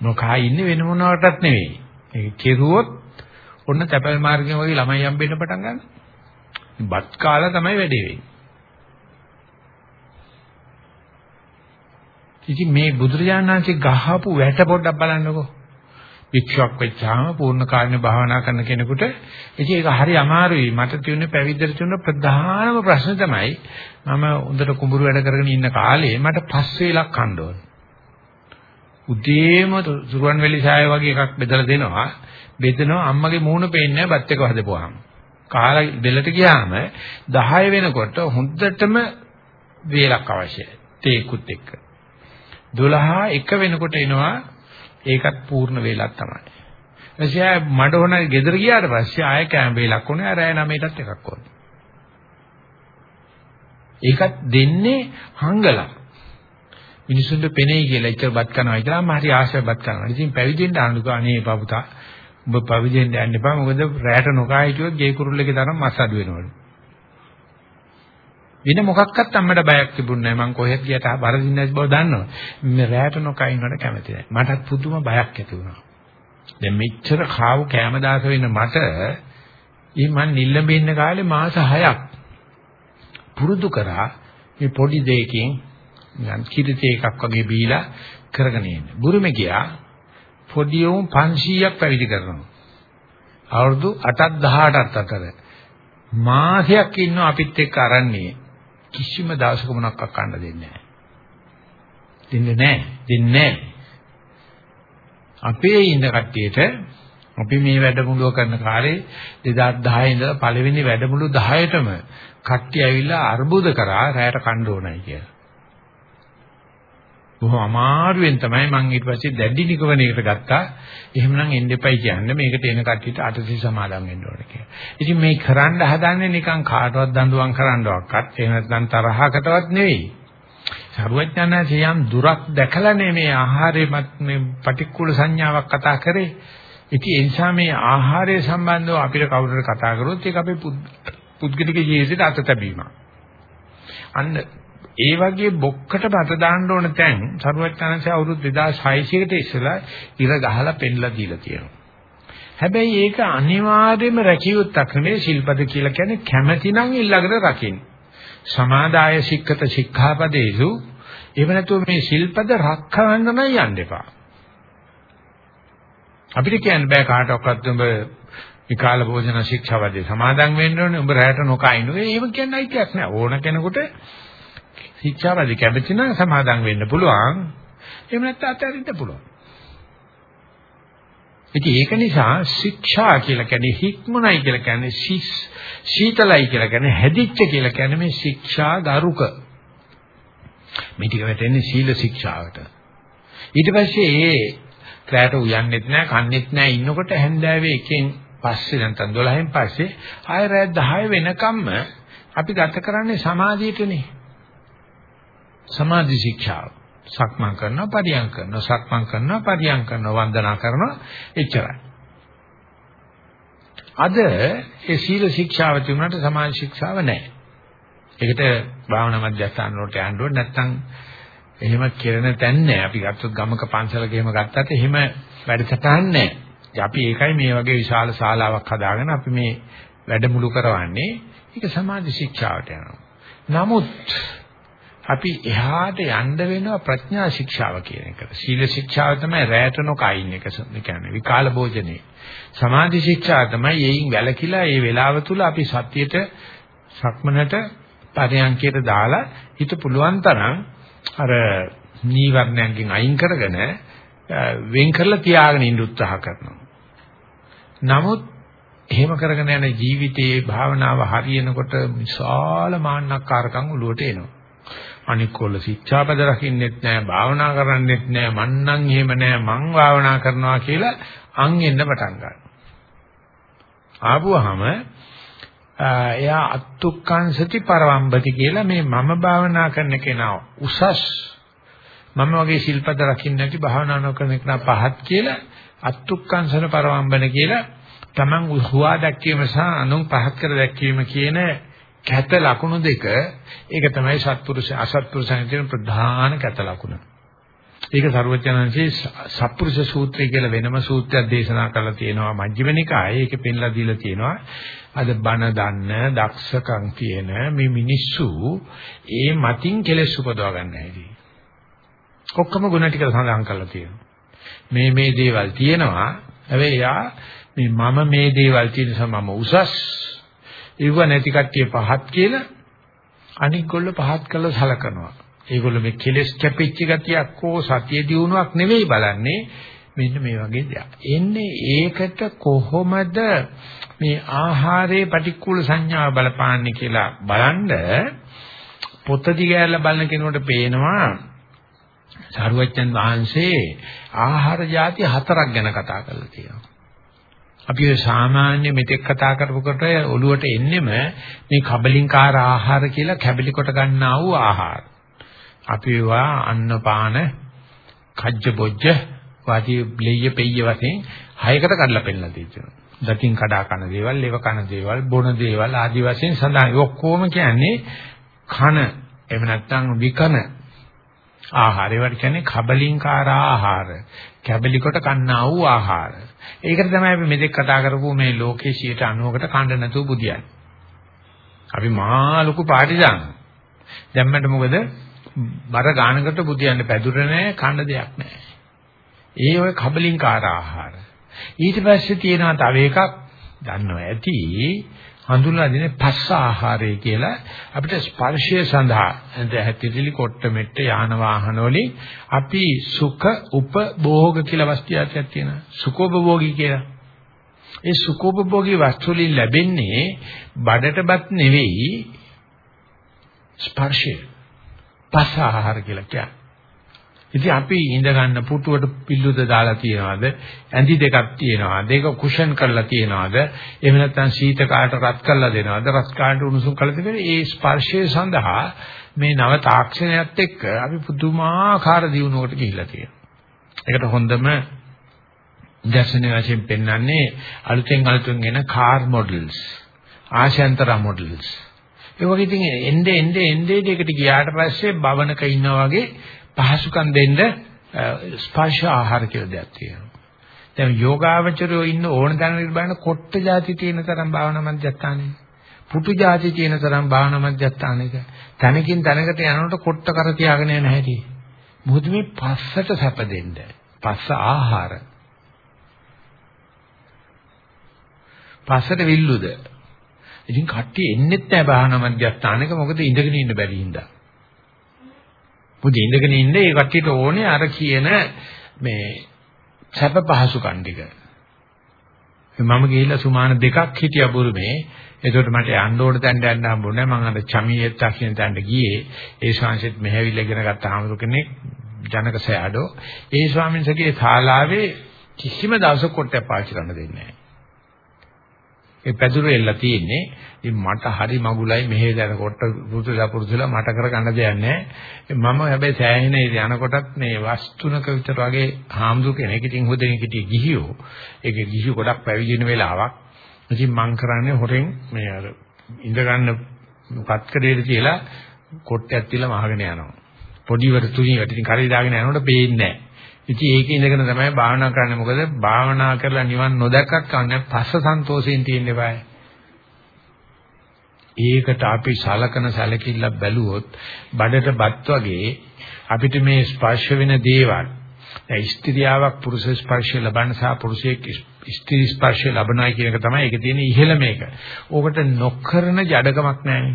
මොකහා ඉන්නේ වෙන මොනකටත් නෙවෙයි. ඒක කෙරුවොත් ඔන්න තැපැල් මාර්ගයෙන් වගේ ළමයි හම්බෙන්න පටන් ගන්නවා. බත් කාලා තමයි වැඩේ වෙන්නේ. ඉතින් මේ බුදුරජාණන් වහන්සේ ගහපු වැට පොඩ්ඩක් බලන්නකෝ. වික්ෂයක් වෙච්චාම පූර්ණ කාර්ය භාවනා කරන කෙනෙකුට ඉතින් ඒක හරි අමාරුයි. මට තියෙන පැවිද්දට තියෙන ප්‍රධානම ප්‍රශ්න තමයි මම හොඳට කුඹුරු වැඩ කරගෙන ඉන්න කාලේ මට පස් වේලක් කන්න ඕනේ. උදේම සුරුවන්වැලි සාය වගේ එකක් බෙදලා දෙනවා. බෙදනවා අම්මගේ මූණ පේන්නේ නැහැ බත් එක හදපුවාම. කාලා බෙල්ලට ගියාම 10 වෙනකොට හොඳටම වේලක් අවශ්‍යයි. තේකුත් එක්ක. 12 එක වෙනකොට එනවා ඒකත් පූර්ණ වේලක් තමයි. එසේ මඩ හොන ගෙදර ගියාට පස්සේ ආය කැම වේලක් ඕනේ අර 9ටත් එකක් ඕනේ. ඒකත් දෙන්නේ හංගලා. මිනිසුන්ට පෙනෙයි කියලා ඉතර බත් කරනවා කියලා මම හරි ආශාවෙන් බත් කරනවා. ඉතින් පැවිදෙන්න ආනුක අනේ පපුතා ඔබ පැවිදෙන්න යන්න එපා මොකද රැයට නොකා හිටියොත් ගේ කුරුල්ලගේ තරම් මස් අඩු වෙනවලු. වෙන මොකක්වත් අම්මට බයක් තිබුණේ නැහැ. මං කොහෙත් ගියට බරදින්න නැති බව දන්නවා. මේ රැයට නොකා ඉන්නවට කැමති නැහැ. මටත් පුදුම බයක් ඇති වුණා. දැන් මෙච්චර කාව කැම දාස වෙන මට ඊ මං නිල්ලඹේ ඉන්න කාලේ මාස 6ක් පුරුදු කරා මේ පොඩි දෙයකින් නිකන් කිරිතේ එකක් වගේ බීලා කරගෙන ඉන්නේ. බුරුමේ ගියා පොඩි උන් 500ක් පැවිදි කරනවා. අවුරුදු 8ක් 18ක් අතර මාසයක් ඉන්නවා අපිත් එක්ක අරන්නේ කිසිම දවසක මොනක් අක්කන්න දෙන්නේ නැහැ. දෙන්නේ නැහැ. දෙන්නේ නැහැ. අපේ ඉන්න කට්ටියට අපි මේ වැඩමුළුව කරන කාලේ 2010 ඉඳලා පළවෙනි වැඩමුළු 10ටම කට්ටිය ඇවිල්ලා අර්බුද කරා රැයට කන්න ඕනයි කියලා. බොහොම අමාරුවෙන් තමයි මම ඊට පස්සේ දැඩි නිගමනයකට ගත්තා. එහෙමනම් එන්න එපයි කියන්නේ මේකට එන කට්ටියට අටසි සමාදම් වෙන්න ඕනේ කියලා. ඉතින් මේ කරන්න හදන්නේ නිකන් කාටවත් දඬුවම් කරන්නවක්වත් එහෙම නැත්නම් තරහකටවත් නෙවෙයි. සරුවඥාන්සේ යම් දුරක් දැකලා මේ ආහාරයේ මේ පටික්කුල සංඥාවක් කතා කරේ. ඉතින් ඒ නිසා මේ ආහාරය සම්බන්ධව අපිට කවුරුහරි කතා කරොත් ඒක අපේ පුද්ගලික ජීවිතයට අත තැබීමක්. අන්න ඒ වගේ බොක්කට බත දාන්න ඕන තැන් සරුවචනanse අවුරුදු 2600කට ඉස්සෙල්ලා ඉර ගහලා පෙන්ලා දීලා තියෙනවා. හැබැයි ඒක අනිවාර්යයෙන්ම රැකියුත්තක් නෙමෙයි ශිල්පද කියලා කියන්නේ කැමැතිනම් ඊළඟට රකින්න. සමාදාය සික්කත ශික්ෂාපදේසු එහෙම නැතුව මේ ශිල්පද රක්කවන්න නම් යන්න එපා. අපිට කියන්න බෑ කාටවත් උඹ විකාල භෝජන ශික්ෂාපදේ සමාදන් වෙන්න ඕනේ උඹ රැයට නොකයින්. ඒක කියන්නේ අයිතියක් නෑ. ඕන කෙනෙකුට ශික්ෂාපද කැමති නම් සමාදන් වෙන්න පුළුවන්. එහෙම නැත්නම් අතහැරින්න පුළුවන්. ඉතින් ඒක නිසා ශික්ෂා කියලා කියන්නේ හික්මුණයි කියලා කියන්නේ සිස් සීතලයි කියලා කියන්නේ හැදිච්ච කියලා කියන්නේ මේ ශික්ෂා ගරුක. මේ ටික වැටෙන්නේ සීල ශික්ෂාවට. ඊට පස්සේ ඒ ක්‍රෑට උයන්නෙත් නැහැ, කන්නෙත් නැහැ ඉන්නකොට හැන්දෑවේ එකෙන් පස්සේ නැත්නම් 12න් පස්සේ ආය රෑ 10 වෙනකම්ම අපි ගත කරන්නේ සමාධියටනේ. සමාධි ශික්ෂාව. සක්මන් කරනවා පරියන් කරනවා සක්මන් කරනවා පරියන් කරනවා වන්දනා කරනවා එච්චරයි. අද ඒ සීල ශික්ෂාව තිබුණාට සමාජ ශික්ෂාව නැහැ. ඒකට භාවනා මධ්‍යස්ථාන වලට යන්න ඕනේ නැත්නම් එහෙම කෙරෙන තැන් නැහැ. අපි ගත්තොත් ගමක පන්සලක එහෙම ගත්තත් එහෙම වැඩසටහන් නැහැ. අපි ඒකයි මේ වගේ විශාල ශාලාවක් හදාගෙන අපි මේ වැඩමුළු කරවන්නේ. ඒක සමාජ ශික්ෂාවට යනවා. නමුත් අපි එහාට යන්න වෙනවා ප්‍රඥා ශික්ෂාව කියන එකට. සීල ශික්ෂාව තමයි රැට නොකයින් එක. ඒ කියන්නේ විකාල භෝජනේ. සමාධි ශික්ෂාව තමයි එයින් වැළකීලා ඒ වෙලාව තුල අපි සත්‍යයට සක්මනට පරයන්කයට දාලා හිත පුළුවන් තරම් අර නීවරණයන්ගෙන් අයින් කරගෙන වෙන් කරලා තියාගෙන ඉන්න උත්සාහ කරනවා. නමුත් එහෙම කරගෙන යන ජීවිතයේ භාවනාව හරියනකොට විශාල මාන්නක්කාරකම් ඔලුවට එනවා. අනිකොල්ල ශික්ෂාපද රකින්නෙත් නැහැ, භාවනා කරන්නෙත් නැහැ, මන්නම් එහෙම නැහැ, මං භාවනා කරනවා කියලා අන් එන්න පටන් ගන්නවා. ආපුවාම එයා අත්තුක්කංශති පරවම්බති කියලා මේ මම භාවනා කරන කෙනා උසස් මම වගේ ශිල්පද රකින්න නැති භාවනා නොකරන කෙනා පහත් කියලා අත්තුක්කංශන පරවම්බන කියලා Taman හුවා දැක්වීම සහ අනුන් පහත් කර දැක්වීම කියන කැත ලකුණු දෙක ඒක තමයි සත්පුරුෂ අසත්පුරුෂයන් කියන ප්‍රධාන කැත ලකුණ. ඒක සර්වඥාන්සේ සත්පුරුෂ සූත්‍රය කියලා වෙනම සූත්‍රයක් දේශනා කරලා තියෙනවා මජ්ක්‍ධිම නිකායේ. ඒකේ පෙන්ලා දීලා තියෙනවා. අද බණ දන්න, දක්ෂකම් තියෙන මේ මිනිස්සු ඒ මතින් කෙලෙස් උපදවා ගන්න හැටි. ඔක්කොම ගුණ ටික සඳහන් කරලා තියෙනවා. මේ මේ දේවල් තියෙනවා. හැබැයි යා මේ මම මේ දේවල් තියෙන නිසා මම උසස් ඒව නැති කට්ටිය පහත් කියලා අනික් ගොල්ල පහත් කළා සලකනවා. ඒගොල්ලෝ මේ කෙලස් කැපිච්ච ගතියක් හෝ සතිය දියුණුවක් නෙවෙයි බලන්නේ මෙන්න මේ වගේ දෙයක්. එන්නේ ඒකට කොහොමද මේ ආහාරයේ පටික්කුල සංඥාව බලපාන්නේ කියලා බලන්න පොත දිගහැරලා බලන කෙනෙකුට පේනවා සාරුවච්චන් වහන්සේ ආහාර ಜಾති හතරක් ගැන කතා කරලා තියෙනවා. අපි ඔය සාමාන්‍ය මෙතෙක් කතා කරපුකොට ඔළුවට එන්නෙම මේ කබලින්කාර ආහාර කියලා කැබලි කොට ගන්නා වූ ආහාර. අපි ඒවා අන්නපාන කජ්ජ බොජ්ජ වාදී බ්ලෙය පෙయ్య වශයෙන් හයකට කඩලා පෙන්නලා තියෙනවා. දකින් කඩා කන දේවල්, ලේව කන දේවල්, බොන දේවල් ආදි වශයෙන් සඳහන්. ඔක්කොම කියන්නේ කන එහෙම නැත්නම් විකන ආහාර. ඒවට කියන්නේ කබලින්කාර ආහාර. කැබලි කොට කන්නා වූ ආහාර. ඒකට තමයි අපි මෙතෙක් කතා කරපු මේ ලෝකේ 90කට කණ්ඩ නැතුව බුදියන්නේ. අපි මහා ලොකු පාටි දානවා. දැම්මට මොකද? බර ගානකට බුදියන්න පැදුර නැහැ, කන්න දෙයක් නැහැ. ඒ ඔය කබලින්කාර ආහාර. ඊට පස්සේ තියෙනවා තව එකක් දන්නව ඇති හඳුන්වලා දෙන්නේ පස්ස ආහාරය කියලා. අපිට ස්පර්ශය සඳහා ඇතිරිලි කොට්ට මෙට්ට යාන වාහන වලින් අපි සුඛ උපභෝග කියලා වස්තුවක් තියෙනවා. සුඛෝපභෝගී කියලා. ඒ සුඛෝපභෝගී වස්තු වලින් ලැබෙන්නේ බඩටපත් නෙවෙයි ස්පර්ශය. පස්ස ආහාර කියලා කියන්නේ. ඉතින් අපි ඉඳ ගන්න පුටුවට පිල්ලුද දාලා තියනවාද? ඇඳි දෙකක් තියනවාද? ඒක කුෂන් කරලා තියනවාද? එහෙම නැත්නම් සීත කාට රත් කරලා දෙනවද? රත් කාට උණුසුම් කරලා දෙනවද? ඒ ස්පර්ශය සඳහා මේ නව තාක්ෂණයත් එක්ක අපි පුදුමාකාර දියුණුවකට ගිහිල්ලා තියෙනවා. ඒකට හොඳම දර්ශන වශයෙන් පෙන්වන්නේ අලුතෙන් අලුතෙන් එන කාර් මොඩල්ස්, ආශාන්තර මොඩල්ස්. ඒ වගේ ඉතින් එnde එnde එnde එකට ගියාට පස්සේ භවනක ඉන්නා වගේ පහසුකම් දෙන්න ස්පර්ශ ආහාර කියලා දෙයක් තියෙනවා. දැන් යෝගාවචරයෝ ඉන්න ඕන තැනකට බලන කොට්ට જાති තියෙන තරම් භාවනා මධ්‍යස්ථානේ. පුතු જાති තියෙන තරම් භාවනා මධ්‍යස්ථානයක. තනකින් තනකට යනකොට කොට්ට කර තියාගෙන යන හැටි. මොකද මේ පස්සට සැප දෙන්න. පස්ස ආහාර. පස්සට විල්ලුද. ඉතින් කට්ටිය එන්නෙත් නැහැ භාවනා මධ්‍යස්ථානයක මොකද ඉඳගෙන ඉන්න බැරි හින්දා. මොකද ඉඳගෙන ඉන්නේ ඒ කට්ටියට ඕනේ අර කියන මේ සැප පහසුකම් ටික. මම ගිහිල්ලා සුමාන දෙකක් හිටියා බුරුමේ. එතකොට මට යන්න ඕන තැනට යන්න හම්බුනේ මම අර චමියෙත්තා කියන තැනට ගියේ. ඒ ශාංශෙත් මෙහෙවිල්ලා ඉගෙන ගත්ත ආමරු කෙනෙක් ජනක සෑඩෝ. ඒ ස්වාමීන් වහන්සේගේ ශාලාවේ කිසිම දවසක කොටයක් පාවිච්චි කරන්න දෙන්නේ නැහැ. ඒ පැදුර එල්ල තියෙන්නේ. ඉතින් මට හරි මගුලයි මෙහෙ දැනකොට පුරුදුලා පුරුදුලා මට කරගන්න දෙයක් නැහැ. මම හැබැයි සෑහෙන යනකොටත් මේ වස්තුනක විතර වගේ හාමුදුර කෙනෙක් ඉතින් හොදෙන කිටිය ගිහියෝ. ඒක ගිහියෝ ගොඩක් පැවිදින වෙලාවක්. ඉතින් මං කරන්නේ හොරෙන් මේ අර ඉඳ ගන්න පත්කඩේට තියලා කොට්ටයක් තියලා මහගෙන යනවා. පොඩි වර තුනියට ඉතින් කරේ දාගෙන යනකොට පේන්නේ නැහැ. ඉතින් ඒක ඉඳගෙන තමයි භාවනා කරන්නේ. මොකද භාවනා කරලා නිවන් නොදැක්කක් කන්නේ පස්ස සන්තෝෂයෙන් තියෙන්න බෑ. ඒකට අපි සලකන සැලකිල්ල බැලුවොත් බඩට බත් වගේ අපිට මේ ස්පර්ශ වෙන දේවල් ස්ත්‍රියාවක් පුරුෂ ස්පර්ශය ලබන සහ පුරුෂයෙක් ස්ත්‍රී ස්පර්ශය ලබනයි කියන එක තමයි ඒකේ තියෙන ඉහළ මේක. ඕකට නොකරන ජඩකමක් නැහැ.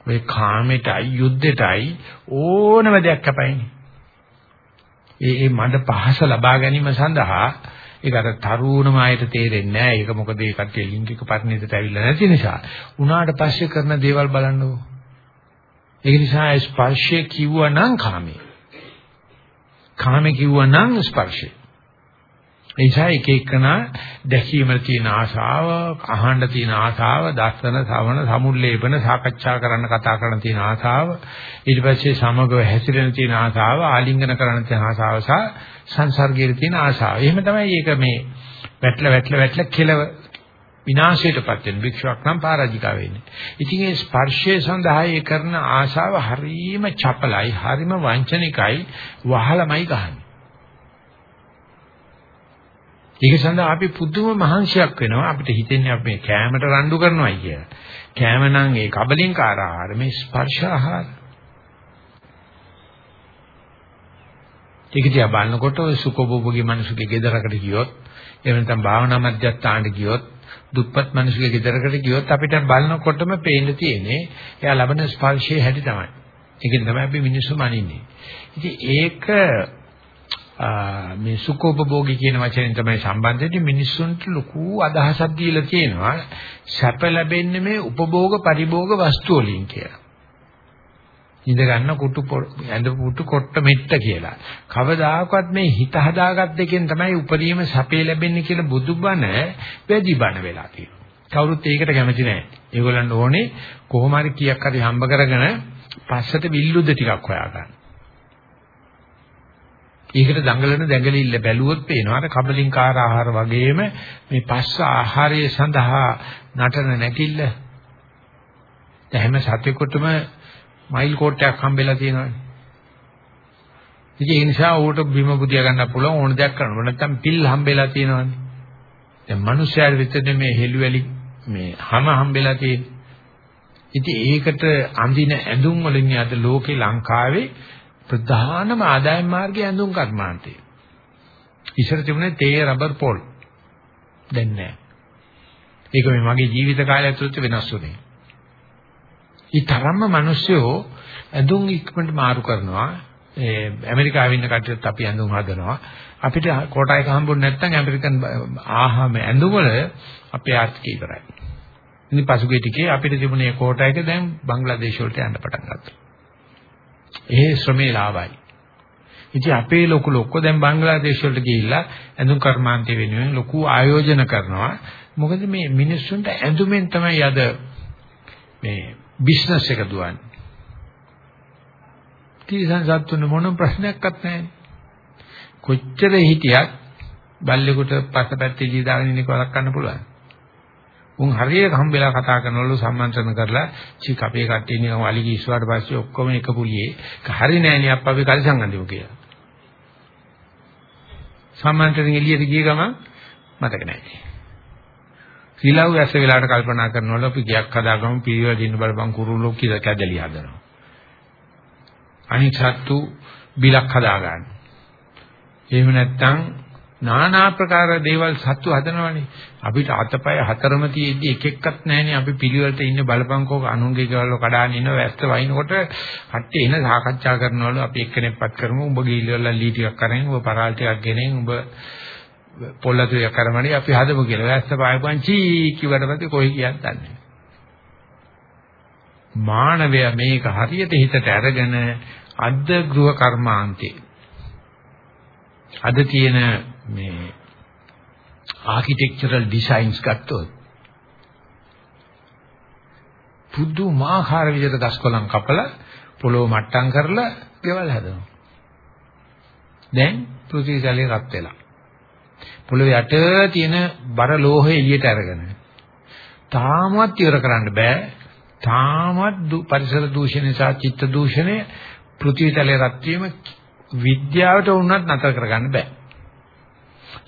මේ කාමෙටයි යුද්ධෙටයි ඕනම දෙයක් කැපයිනේ. ඒ ඒ මඩ පහස ලබා ගැනීම සඳහා ඒක අර තරුණම අයට තේරෙන්නේ නැහැ. ඒක මොකද ඒ කට්ටිය ලිංගික පරිණතයට ඇවිල්ලා නැති නිසා. උනාට පස්සේ කරන දේවල් බලන්නකෝ. ඒ නිසා ස්පර්ශය කිව්වනම් කාමේ. කාමේ කිව්වනම් ස්පර්ශය. එනිසා එක එකන දැකීමේ තියෙන ආශාව, අහන්න තියෙන ආශාව, දර්ශන, ශ්‍රවණ, සමුල්ලේපන, සාකච්ඡා කරන්න කතා කරන්න තියෙන ආශාව, ඊට පස්සේ සමගව හැසිරෙන තියෙන ආශාව, ආලිංගන කරන්න තියෙන ආශාව සහ සංසර්ගයේ තියෙන ආශාව. එහෙම තමයි මේක මේ වැටල වැටල වැටල කෙලව විනාශයටපත් වෙන භික්ෂුවක් නම් පරාජිකා වෙන්නේ. ඉතින් ඒ ස්පර්ශය සඳහා ඒ කරන ආශාව හරීම චපලයි, හරීම වංචනිකයි, වහලමයි ගහන්නේ. ඒක සඳහා අපි පුදුම මහන්සියක් වෙනවා අපිට හිතෙන්නේ අපි මේ කෑමට රණ්ඩු කරනවායි කියලා. කෑම නම් ඒ කබලින්කාර ආහාර මේ ස්පර්ශ ආහාර. ඒක දිහා බලනකොට ඔය සුකොබෝබගේ මිනිසුගේ ගෙදරකට ගියොත් එහෙම නැත්නම් භාවනා මධ්‍යස්ථානට ගියොත් දුප්පත් මිනිසුගේ ගෙදරකට ගියොත් අපිට බලනකොටම පේන්න තියෙන්නේ එයා ලබන ස්පර්ශයේ හැටි තමයි. ඒකෙන් තමයි අපි මිනිස්සු මනින්නේ. ඉතින් ඒක මේ සුඛෝපභෝගී කියන වචනේ තමයි සම්බන්ධ වෙන්නේ මිනිස්සුන්ට ලොකු අදහසක් දීලා තියෙනවා සැප ලැබෙන්නේ මේ උපභෝග පරිභෝග වස්තු වලින් කියලා. ඉඳ ගන්න කුටු ඇඳ පුටු කොට්ට මෙට්ට කියලා. කවදාකවත් මේ හිත හදාගත් එකෙන් තමයි උපරිම සැපේ ලැබෙන්නේ කියලා බුදුබණ වැඩි බණ වෙලා තියෙනවා. කවුරුත් ඒකට කැමති නැහැ. ඒගොල්ලන්ට ඕනේ කොහොම හරි කීයක් හරි හම්බ කරගෙන පස්සට විල්ලුද ටිකක් හොයාගන්න. ඒකට දඟලන දැඟලිල්ල බැලුවොත් පේනවා අර කබලින්කාර ආහාර වගේම මේ පස්ස ආහාරයේ සඳහා නටන නැටිල්ල හැම සතෙකුටම මයිල් කෝට්ටයක් හම්බෙලා තියෙනවානේ. ඉතින් ඒ නිසා ඌට බිම බුදියා ගන්න පුළුවන් ඕන දෙයක් කරන්න. නැත්නම් පිල් හම්බෙලා තියෙනවානේ. දැන් මිනිස්යාට විතරනේ මේ හෙළුවැලි මේ හැම හම්බෙලා තියෙන්නේ. ඉතින් ඒකට අඳින ඇඳුම් වලින් අද ලෝකේ ලංකාවේ ප්‍රධානම ආදායම් මාර්ගය ඇඳුම් කර්මාන්තය. ඉස්සර තිබුණේ තේ රබර් පොල්. දැන් නැහැ. ඒක මේ මගේ ජීවිත කාලය ඇතුළත වෙනස් වුණේ. ඊ තරම්ම මිනිස්සු ඇඳුම් ඉක්මනට මාරු කරනවා. ඒ ඇමරිකාවේ ඉන්න කට්ටියත් අපි ඇඳුම් හදනවා. අපිට කෝටා එක හම්බුනේ නැත්නම් ඇමරිකන් ආහම ඇඳුම් වල අපේ ආර්ථිකය ඉවරයි. ඉතින් පසුගිය ටිකේ අපිට තිබුණේ කෝටා එක දැන් බංග්ලාදේශ වලට යන්න පටන් ගත්තා. ඒ ශ්‍රමේ ලාභයි. ඉතින් අපේ ලොකු ලොක්කෝ දැන් බංග්ලාදේශ වලට ගිහිල්ලා ඇඳුම් කර්මාන්තය වෙනුවෙන් ලොකු ආයෝජන කරනවා. මොකද මේ මිනිස්සුන්ට ඇඳුමෙන් තමයි අද මේ බිස්නස් එක දුවන්නේ. තිරසන් සත්තුන මොන ප්‍රශ්නයක්වත් නැහැ. කොච්චර හිටියත් බල්ලෙකුට පස්සපැත්තේ ජී දාගෙන ඉන්නක වලක් ගන්න පුළුවන්. උන් හරියට හම්බෙලා කතා කරනවලු සම්මන්ත්‍රණ කරලා චික අපේ කට්ටිය නිකන් වලිගි ඉස්සුවාට පස්සේ ඔක්කොම එක පුලියේ හරි නෑනේ අප්පා අපි කලිසම් අඳිමු කියලා. සම්මන්ත්‍රණෙ එළියට ගිය ගමන් මතක නැහැ. ශ්‍රීලව් ඇස්ස වෙලාවට කල්පනා කරනවලු අපි ගයක් හදාගමු පිළිවෙල දින්න බලපන් කුරුල්ලෝ කියලා කැදලි හදනවා. අනිත් සත්තු බිලක් හදාගන්න. එහෙම නැත්නම් নানা ආකාර දේවල් සත්තු හදනවනේ. අපිට අතපය හතරම තියෙද්දි එක එක්කත් නැහැනේ අපි පිළිවෙලට ඉන්න බලපංකෝ අනුන්ගේ ගෙවල් කඩාගෙන ඉන්න වැස්ස වයින්කොට කට්ටිය එන සාකච්ඡා කරනවලු අපි එක්කෙනෙක්පත් කරමු. උඹ ගිහිල්ලා ලී ටිකක් කරගෙන උඹ පරාල් ටිකක් ගෙනෙන් උඹ පොල්ලතු එක කරමනේ අපි හදමු කියලා. වැස්ස පායපන් චී කිව්වට පස්සේ කොයි කියත් දන්නේ මානවය මේක හරියට හිතට අරගෙන අද්ද ගෘහ කර්මාන්තේ අද තියෙන මේ ආකිටෙක්චරල් ඩිසයින්ස් ගත්තොත් පුදුමාකාර විදිහට දස්කොලන් කපලා පොළොව මට්ටම් කරලා ගෙවල් හදනවා. දැන් පෘථිවි ජලය රත් වෙලා. පොළොව යට තියෙන බර ලෝහය එළියට අරගෙන. තාමත් ඉවර කරන්න බෑ. තාමත් පරිසර දූෂණය සහ චිත්ත දූෂණය පෘථිවි තලයේ රත් වීම විද්‍යාවට වුණත් නතර කරගන්න බෑ.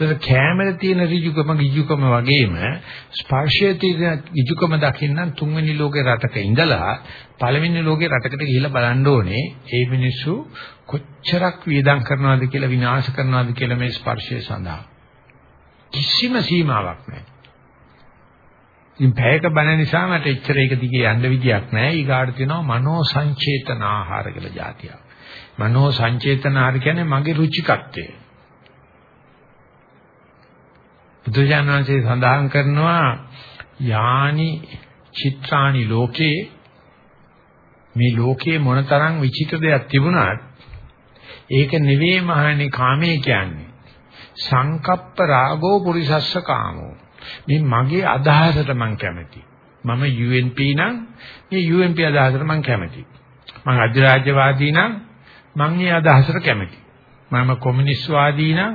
ඒක කැමරේ තියෙන ඍජුකම ගිජුකම වගේම ස්පර්ශයේ තියෙන ගිජුකම දකින්න තුන්වෙනි ලෝකේ රටක ඉඳලා පළවෙනි ලෝකේ රටකට ගිහිල්ලා බලන්න ඕනේ ඒ මිනිස්සු කොච්චරක් වියදම් කරනවද කියලා විනාශ කරනවද කියලා මේ ස්පර්ශය සඳහා කිසිම සීමාවක් නැහැ. ඉතින් පැයක බණ නිසා මට එච්චර ඒක දිගේ යන්න විදියක් නැහැ. ඊගාට තියෙනවා මනෝ සංචේතන ආහාර කියලා જાතියක්. මනෝ සංචේතන ආහාර කියන්නේ මගේ රුචිකත්වය. බුදුජානනාංශයේ සඳහන් කරනවා යානි චිත්‍රානි ලෝකේ මේ ලෝකේ මොනතරම් විචිත්‍ර දෙයක් තිබුණත් ඒක නෙවෙයි මහණනි කාමයේ කියන්නේ. සංකප්ප රාගෝ පුරිසස්ස කාමෝ. මේ මගේ අදහසට මං කැමති. මම UNP නම් මේ UNP අදහසට මං කැමති. මං අධිරාජ්‍යවාදී නම් මං මේ අදහසට කැමති. මම කොමියුනිස්ට් වාදී නම්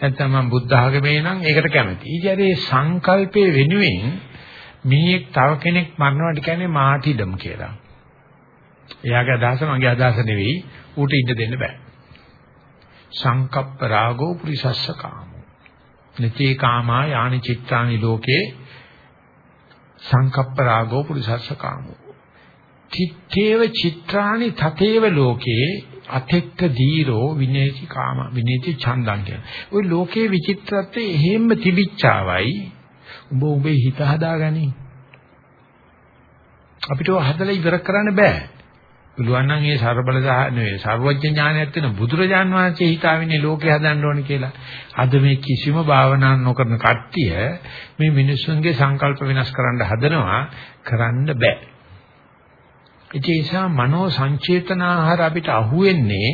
නැත්නම් මම බුද්ධ ආගමේ නම් ඒකට කැමතියි. ඊට ඒ සංකල්පයේ වෙනුවෙන් මේ තව කෙනෙක් මරනවාට කියන්නේ මාටිඩම් කියලා. එයාගේ අදහස මගේ අදහස නෙවෙයි. ඌට ඉන්න දෙන්න බෑ. සංකප්ප රාගෝ පුරිසස්ස කාමෝ. නිතේ කාමා යානි චිත්තානි ලෝකේ සංකප්ප රාගෝ පුරිසස්ස කාමෝ. චිත්තේව චිත්‍රානි තතේව ලෝකේ අතෙක්ක දීරෝ විනේති කාම විනේති ඡන්දං කියන. ওই ලෝකයේ විචිත්‍රත්වයේ එහෙම්ම තිබිච්චාවයි උඹ උඹේ හිත හදාගනි. අපිට හදලා ඉවර කරන්න බෑ. පුළුවන් නම් ඒ ਸਰබල නෙවෙයි ਸਰවඥ ඥානයක් තියෙන බුදුරජාන් වහන්සේ හිතාවින්නේ ලෝකේ හදන්න ඕනේ කියලා. අද මේ කිසිම භාවනා නොකරන කට්ටිය මේ මිනිස්සුන්ගේ සංකල්ප වෙනස් කරන්න හදනවා කරන්න බෑ. ඒ නිසා මනෝ සංචේතන ආහාර අපිට අහුවෙන්නේ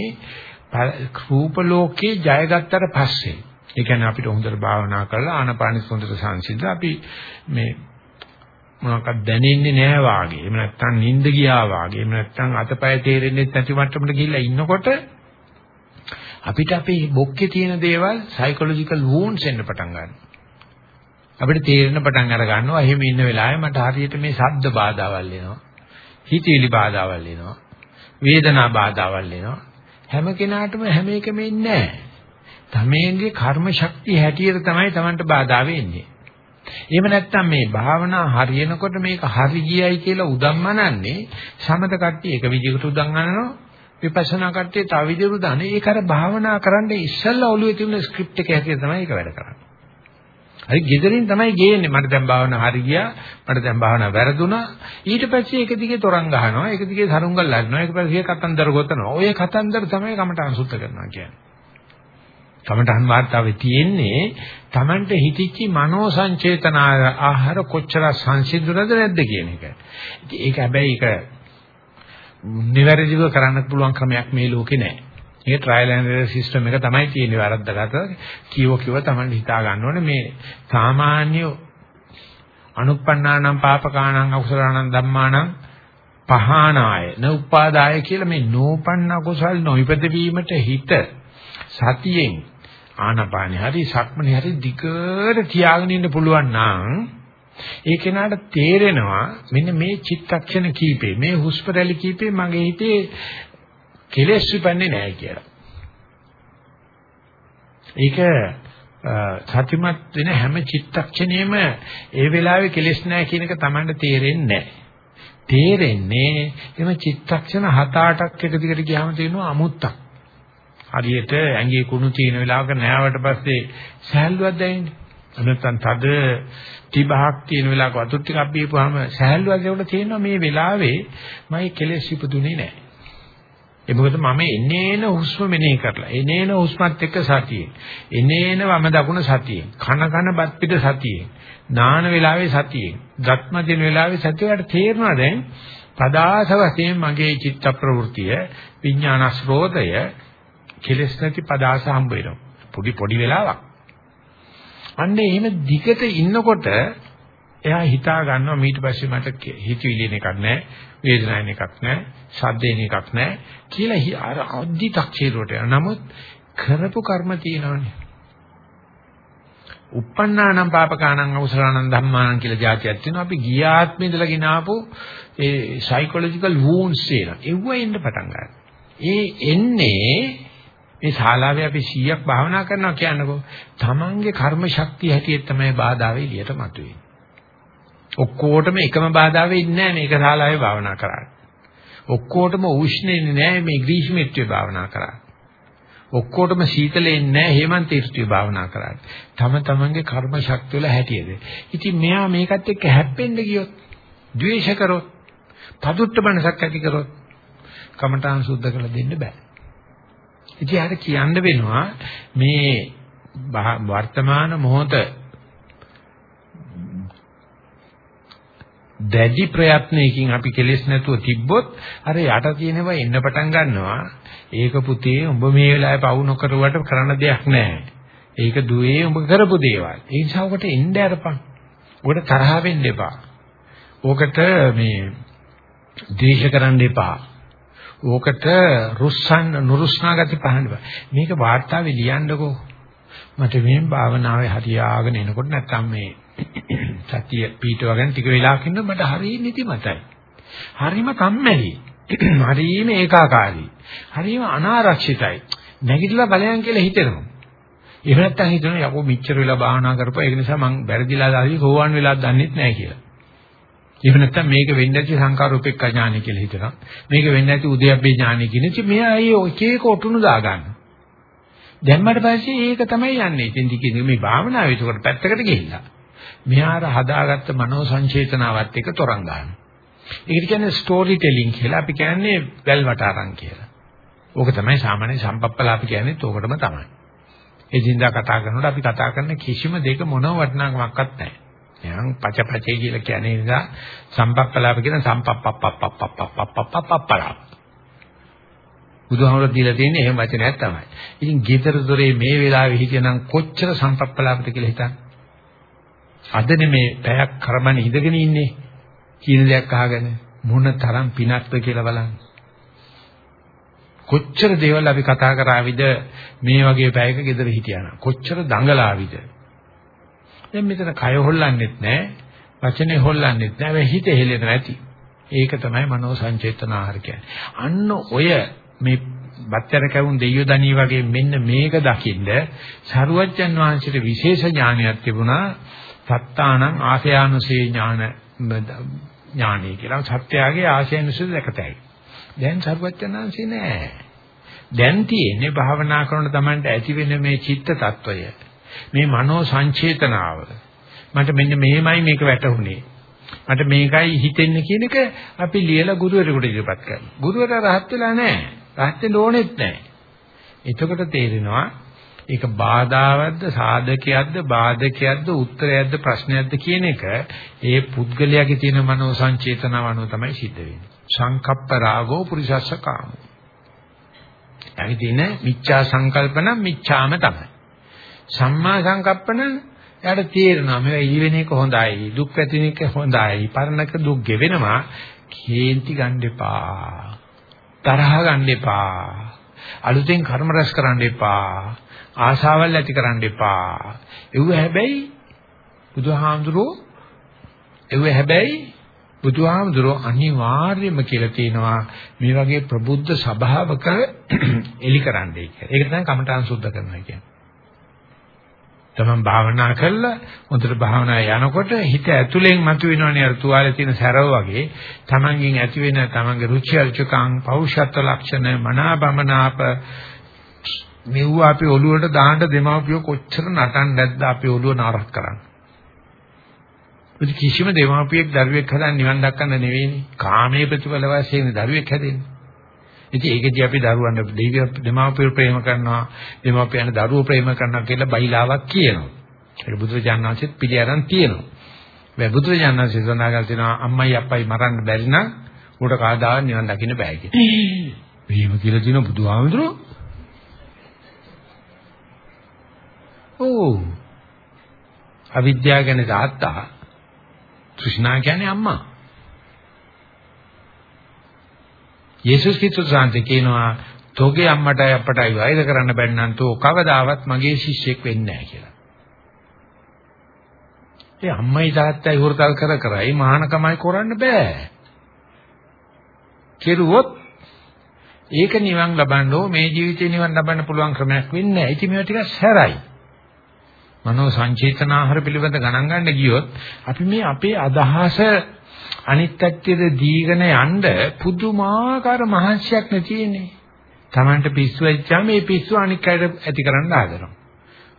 රූප ලෝකේ ජයගත්තට පස්සේ. ඒ කියන්නේ අපිට හොඳට භාවනා කරලා ආනපාන හොඳට සංසිඳ අපි මේ මොනවාක්වත් දැනෙන්නේ නැහැ වාගේ. එහෙම නැත්නම් නිින්ද ගියා වාගේ. එහෙම නැත්නම් අතපය තේරෙන්නේ නැති මට්ටමට ගිහිල්ලා ඉන්නකොට අපිට අපේ බොක්කේ තියෙන දේවල් සයිකොලොජිකල් වුන්ඩ්ස් එන්න පටන් ගන්නවා. අපිට තේරෙන පටන් අර ගන්නවා. එහෙම ඉන්න වෙලාවේ මට හරියට මේ සද්ද බාධාවල් එනවා. හිතවිලි බාධාවල් එනවා. වේදනා බාධාවල් එනවා. හැම කෙනාටම හැම එකම ඉන්නේ නැහැ. තමේගේ කර්ම ශක්තිය හැටියට තමයි Tamanට බාධා වෙන්නේ. එහෙම නැත්නම් මේ භාවනා හරියනකොට මේක හරි ගියයි කියලා උදම්මනන්නේ සමත කට්ටිය එක විදිහකට උදම් ගන්නවා විපස්සනා කට්ටිය තව විදිහකට උදන්නේ ඒක අර භාවනා කරන්න ඉස්සෙල්ලා ඔළුවේ තිබුණ ස්ක්‍රිප්ට් එක හැටියට තමයි ඒක වැඩ කරන්නේ. හරි gederin තමයි ගේන්නේ. මට දැන් භාවනා හරි ගියා. මට දැන් භාවනා වැරදුනා. ඊට පස්සේ ඒක දිගේ තොරන් ගහනවා. ඒක දිගේ සරුංගල් ලගනවා. ඒක පස්සේ කතන්දර ගොතනවා. ඔය කතන්දර තමයි කමටහන් සුද්ධ කරනවා කියන්නේ. කමටහන් වාර්තාවේ තියෙන්නේ Tamante හිතිච්චි මනෝ සංචේතන ආහාර කොච්චර සංසිඳුනද නැද්ද කියන එක. ඒක හැබැයි ඒක නිවැරදිව කරන්න පුළුවන් ක්‍රමයක් මේ ලෝකේ නැහැ. මේ ට්‍රයිල් ඇන්ඩ් එරර් සිස්ටම් එක තමයි තියෙන්නේ වැරද්දකට. කීව කිව්ව තමයි හිතා ගන්න ඕනේ මේ සාමාන්‍ය අනුප්පන්නානම් පාපකානම් අකුසලානම් ධම්මානම් පහනාය නඋපාදාය කියලා මේ නෝපන්න කුසල් නොයිපද වීමට හිත සතියෙන් ආනපානි හරි සක්මනේ හරි දිගට තියාගෙන ඉන්න පුළුවන් නම් ඒ කෙනාට තේරෙනවා මෙන්න මේ චිත්තක්ෂණ කීපේ මේ හුස්ම රැලි කීපේ මගේ හිතේ කෙලෙස් විපන්නේ නැහැ කියලා. ඒක සත්‍යමත් වෙන හැම චිත්තක්ෂණයෙම ඒ වෙලාවේ කෙලෙස් නැහැ කියන එක Tamanට තේරෙන්නේ නැහැ. තේරෙන්නේ එම චිත්තක්ෂණ 7-8ක් එක දිගට ගියාම තියෙනවා අමුත්තක්. හරියට ඇඟේ කුණු තියෙන වෙලාවක නෑවට පස්සේ සහැල්ලුවක් දැනෙන්නේ. නැත්නම් තද තිබහක් තියෙන වෙලාවක වතුර ටිකක් බීපුවාම සහැල්ලුවක් ඒකට තියෙනවා මේ වෙලාවේ මම කෙලෙස් ඉපදුනේ නෑ. ඒ මොකද මම එනේන හුස්ම මෙනෙහි කරලා එනේන හුස්මත් එක්ක සතියේ එනේන වම දකුණ සතියේ කන කන බත් පිට සතියේ නාන වෙලාවේ සතියේ ගත්ම දින වෙලාවේ සතියට තේරෙනවා දැන්? පදාස වශයෙන් මගේ චිත්ත ප්‍රවෘතිය විඥාන ස්රෝතය කෙලස් නැති පදාස හම්බ වෙනවා. පොඩි පොඩි වෙලාවක්. අන්න එහෙම දිගට ඉන්නකොට එයා හිතා ගන්නවා ඊට පස්සේ මට හිතවිලින එකක් නැහැ වේදනාවක් එකක් නැහැ ශබ්දේන එකක් නැහැ කියලා අර අද්දි තක්ෂේරුවට යනවා. නමුත් කරපු කර්ම තියෙනවනේ. uppannānaṁ pāpakānaṁ avusarānaṁ dhammānaṁ කියලා જાතියක් තියෙනවා. අපි ගිය ආත්මේ ඉඳලා ගෙන ආපු ඒ psychological wounds තියෙනවා. ඒව එන්න පටන් ගන්නවා. ඒ එන්නේ මේ ශාලාවේ අපි 100ක් භාවනා කරනවා කියන්නකෝ. Tamange කර්ම ශක්තිය හැටියට තමයි බාධාවේ එළියට මතුවේ. ඔක්කොටම එකම බාධාවේ ඉන්නේ නැහැ මේක ශාලාවේ භාවනා කරන්නේ. ඔක්කොටම උෂ්ණෙන්නේ නැහැ මේ ග්‍රීෂ්මීත්වයේ භාවනා කරන්නේ. ඔක්කොටම සීතලෙන්නේ නැහැ හේමන්ත ඍතුවේ භාවනා කරන්නේ. තම තමන්ගේ කර්ම ශක්තිය වල හැටියද. ඉතින් මෙයා මේකත් එක්ක හැප්පෙන්න ගියොත්, ද්වේෂ කරොත්, පදුට්ට මනසක් ඇති කරොත් කමඨාන් සුද්ධ කරලා දෙන්න බෑ. ඉතින් ආර කියන්න වෙනවා මේ වර්තමාන මොහොත දැඩි ප්‍රයත්නයකින් අපි කෙලෙස් නැතුව තිබ්බොත් අර යට තියෙනවා එන්න පටන් ගන්නවා. ඒක පුතේ උඹ මේ වෙලාවේ පවු නොකරුවට කරන්න දෙයක් නැහැ. ඒක දුවේ උඹ කරපු දේවල්. ඒ නිසා ඔකට එන්න අරපන් ඔකට තරහ වෙන්න එපා. ඕකට මේ ද්වේෂ කරන්න එපා. ඕකට රුස්සන් නුරුස්නා ගති පහන්න මේක වාර්තාවේ ලියන්නකෝ. මට මේ භාවනාවේ හරියාගෙන එනකොට නැත්තම් මේ සතිය පීඨවගෙන ටික වෙලාවක් ඉන්න මට හරිය නිදිමතයි. හරිම කම්මැලි. (clears throat) හරිම ඒකාකාරී. හරිම අනාරක්ෂිතයි. නැගිටලා බලයන් කියලා හිතෙනවා. එහෙම නැත්නම් හිතනවා යකෝ මෙච්චර වෙලා භාවනා කරපුවා ඒක නිසා මං වැරදිලා දාවි සෝවන් වෙලා දන්නෙත් නැහැ කියලා. එහෙම නැත්නම් මේක වෙන්නේ නැති සංකාරූපෙක් අඥානයි කියලා හිතනවා. මේක වෙන්නේ නැති උද්‍යප්පේ ඥානයි කියන ඉතින් මෙයා ඒ එක එක ඔටුනු දාගන්න. දැම්මට පස්සේ ඒක තමයි යන්නේ. ඉතින් ටිකේ මේ භාවනාව ඒකට පැත්තකට ගිහිල්ලා. මෙහාර හදාගත්ත මනෝ සංචේතනාවත් එක තරංග ගන්නවා. ඒකට කියන්නේ ස්ටෝරි ටෙලිං කියලා. අපි කියන්නේ වැල් වටාරම් කියලා. ඕක තමයි සාමාන්‍ය සම්පප්පලාප කියන්නේ ඕකටම තමයි. ඒ දින්දා කතා කරනකොට අපි කතා කරන කිසිම දෙයක මොනව වටිනාකමක්වත් නැහැ. නිකන් පචපචේ කියලා කියන්නේ නිසා සම්පප්පලාප කියන සම්පප්පප්පප්පප්පප්පප්පප්පප්පලාප. බුදුහාමර දීලා තියෙන්නේ එහෙම වචනයක් තමයි. ඉතින් ගෙදර දොරේ මේ වෙලාවේ හිටියනම් කොච්චර සම්පප්පලාපද කියලා හිතන්න. අදනේ මේ පැයක් කරබන ඉඳගෙන ඉන්නේ කියන දෙයක් අහගෙන මොන තරම් පිනක්ද කියලා බලන්න. කොච්චර දේවල් අපි කතා කරාවිද මේ වගේ පැයක ගෙදර හිටියානම් කොච්චර දඟලාවිද දැන් මෙතන කය හොල්ලන්නෙත් නැහැ වචනේ හොල්ලන්නෙත් නැහැ හිත හෙලෙන්නේ නැති ඒක තමයි මනෝ සංචේතන ආහාර කියන්නේ අන්න ඔය මේ බත්තර කැවුම් දෙයියෝ දණී වගේ මෙන්න මේක දකින්ද සරුවච්චන් වහන්සේට විශේෂ ඥානයක් තිබුණා සත්තානං ආශයානුසේ ඥාන ඥානයි කියලා සත්‍යයේ ආශයානුසේ දැකතයි. දැන් සර්වඥාන්සේ නෑ. දැන් තියෙන්නේ භාවනා කරන තමන්ට ඇති වෙන මේ චිත්ත tattවය. මේ මනෝ සංචේතනාව. මට මෙන්න මෙහෙමයි මේක වැටහුනේ. මට මේකයි හිතෙන්නේ කියන එක අපි ලියලා ගුරුවරයෙකුට ඉදිරිපත් කරනවා. ගුරුවරයා රහත් වෙලා නැහැ. රහත් වෙන්න ඕනෙත් නැහැ. එතකොට තේරෙනවා ඒක බාධාවත්ද සාධකයක්ද බාධකයක්ද උත්තරයක්ද ප්‍රශ්නයක්ද කියන එක ඒ පුද්ගලයාගේ තියෙන මනෝ සංචේතනාව අනුව තමයි සිද්ධ වෙන්නේ. සංකප්ප රාගෝ පුරිසස්ස කාමෝ. එහිදීන මිච්ඡා සංකල්පන මිච්ඡාම තමයි. සම්මා සංකප්පන එයාට තේරෙනවා මේවා ඊවෙන එක හොඳයි දුක් ඇතින එක හොඳයි පරණක දුක් ගෙවෙනවා කේන්ති ගන්න එපා තරහ ගන්න එපා අලුතෙන් කර්ම රැස් කරන්න එපා ආශාවල් ඇති කරන්න එපා. ඒව හැබැයි බුදුහාමුදුරෝ ඒව හැබැයි බුදුහාමුදුරෝ අනිවාර්යයෙන්ම කියලා තියෙනවා මේ වගේ ප්‍රබුද්ධ සභාවක (clears throat) එලි කරන්නයි කියලා. ඒක තමයි කමඨාන් සුද්ධ කරනවා කියන්නේ. තමන් භාවනා කළා හොඳට භාවනා යනකොට හිත ඇතුලෙන් මතුවෙනවනේ අර තුවාලේ තියෙන සැරව වගේ තමන්ගෙන් ඇති වෙන තමන්ගේ රුචි අරුචිකං පෞෂත්ව ලක්ෂණ මනාබමනාප මෙව්ව අපේ ඔළුවට දාන්න දෙමාපියෝ කොච්චර නටන්න නැද්ද අපේ ඔළුව නරක කරන්නේ. ඒ කිසිම දෙමාපියෙක් දරුවෙක් හදන්න නිවන් දක්කන්න නෙවෙයිනේ. කාමයේ ප්‍රතිඵල වශයෙන් දරුවෙක් හැදෙන්නේ. ඉතින් ඒකදී අපි දරුවන්ට දෙවියන් දෙමාපියෝ ප්‍රේම කරනවා, දෙමාපියන් දරුවෝ ප්‍රේම කරනවා කියලා බයිලාවක් කියනවා. ඒක බුදුරජාණන් වහන්සේත් පිළිඅරන් තියෙනවා. මේ බුදුරජාණන් වහන්සේ සඳහන් කරනවා අම්මයි අප්පයි මරන්න බැරි නම් උඩ කාදාවන් නිවන් දකින්න බෑ කියලා. (clears throat) එහෙම කියලා දින බුදුහාමුදුරුවෝ ඔව්. අවිද්‍යාව කියන්නේ තාත්තා. තෘෂ්ණා කියන්නේ අම්මා. යේසුස් ක්‍රිස්තුස් වහන්සේ කියනවා තෝගේ අම්මටයි අපටයි වෛර කරන්න බැන්නම් තෝ කවදාවත් මගේ ශිෂ්‍යෙක් වෙන්නේ නැහැ කියලා. ඒ අම්මයි තාත්තයි හොරතල් කර කරයි මහානකමයි කරන්න බෑ. කෙරුවොත් ඒක නිවන් ලබන්න ඕ මේ ජීවිතේ නිවන් ලබන්න පුළුවන් ක්‍රමයක් වෙන්නේ නැහැ. ඉතින් මේවා ටිකක් සැරයි. මනෝ සංචේතනාහාර පිළිබඳ ගණන් ගන්න ගියොත් අපි මේ අපේ අදහස අනිත් පැත්තේ දීගෙන යන්න පුදුමාකාර මහන්සියක් නැතිනේ. Tamanට පිස්සු ඇච්චාම මේ පිස්සු අනික් අයට ඇති කරන්න ආදරනවා.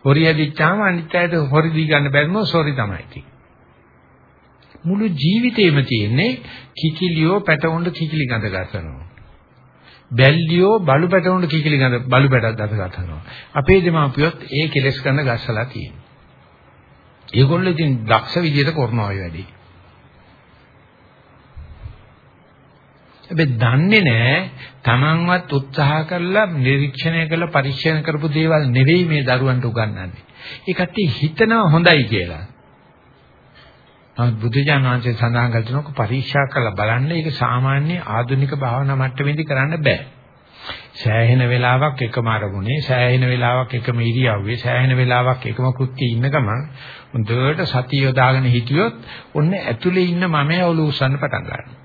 හොරි ඇදිච්චාම අනිත් අයට හොරි දී ගන්න බැරිම සෝරි තමයි මුළු ජීවිතේම තියෙන්නේ කිකිලියෝ පැටවුන්ට කිකිලි ගඳ ගන්නවා. බැල්ලියෝ බලු පැටවුන්ට කිකිලි ගඳ බලු පැටක් ගඳ ගන්නවා. අපේ දෙමාපියොත් ඒ කෙලස් කරන ගස්සලා තියෙනවා. ඒගොල්ලෝ ඉතින් දක්ෂ විදියට කරනවා ඔය වැඩේ. හැබැයි දන්නේ නැහැ Tamanවත් උත්සාහ කරලා නිරීක්ෂණය කරලා පරීක්ෂණ කරපු දේවල් නෙවෙයි මේ දරුවන්ට උගන්වන්නේ. ඒ කට්ටිය හිතනවා හොඳයි කියලා. නමුත් බුදුජානනාංශයේ සඳහන් කරනක පරීක්ෂා කරලා බලන්න ඒක සාමාන්‍ය ආධුනික භාවනා මට්ටමේදී කරන්න බෑ. සෑහෙන වෙලාවක් එකම අරමුණේ සෑහෙන වෙලාවක් එකම ඉරියව්වේ සෑහෙන වෙලාවක් එකම කෘත්‍යයේ ඉන්න ගමන් හොඳට සතිය යොදාගෙන හිටියොත් ඔන්න ඇතුලේ ඉන්න මමයා ඔලු උස්සන්න පටන් ගන්නවා.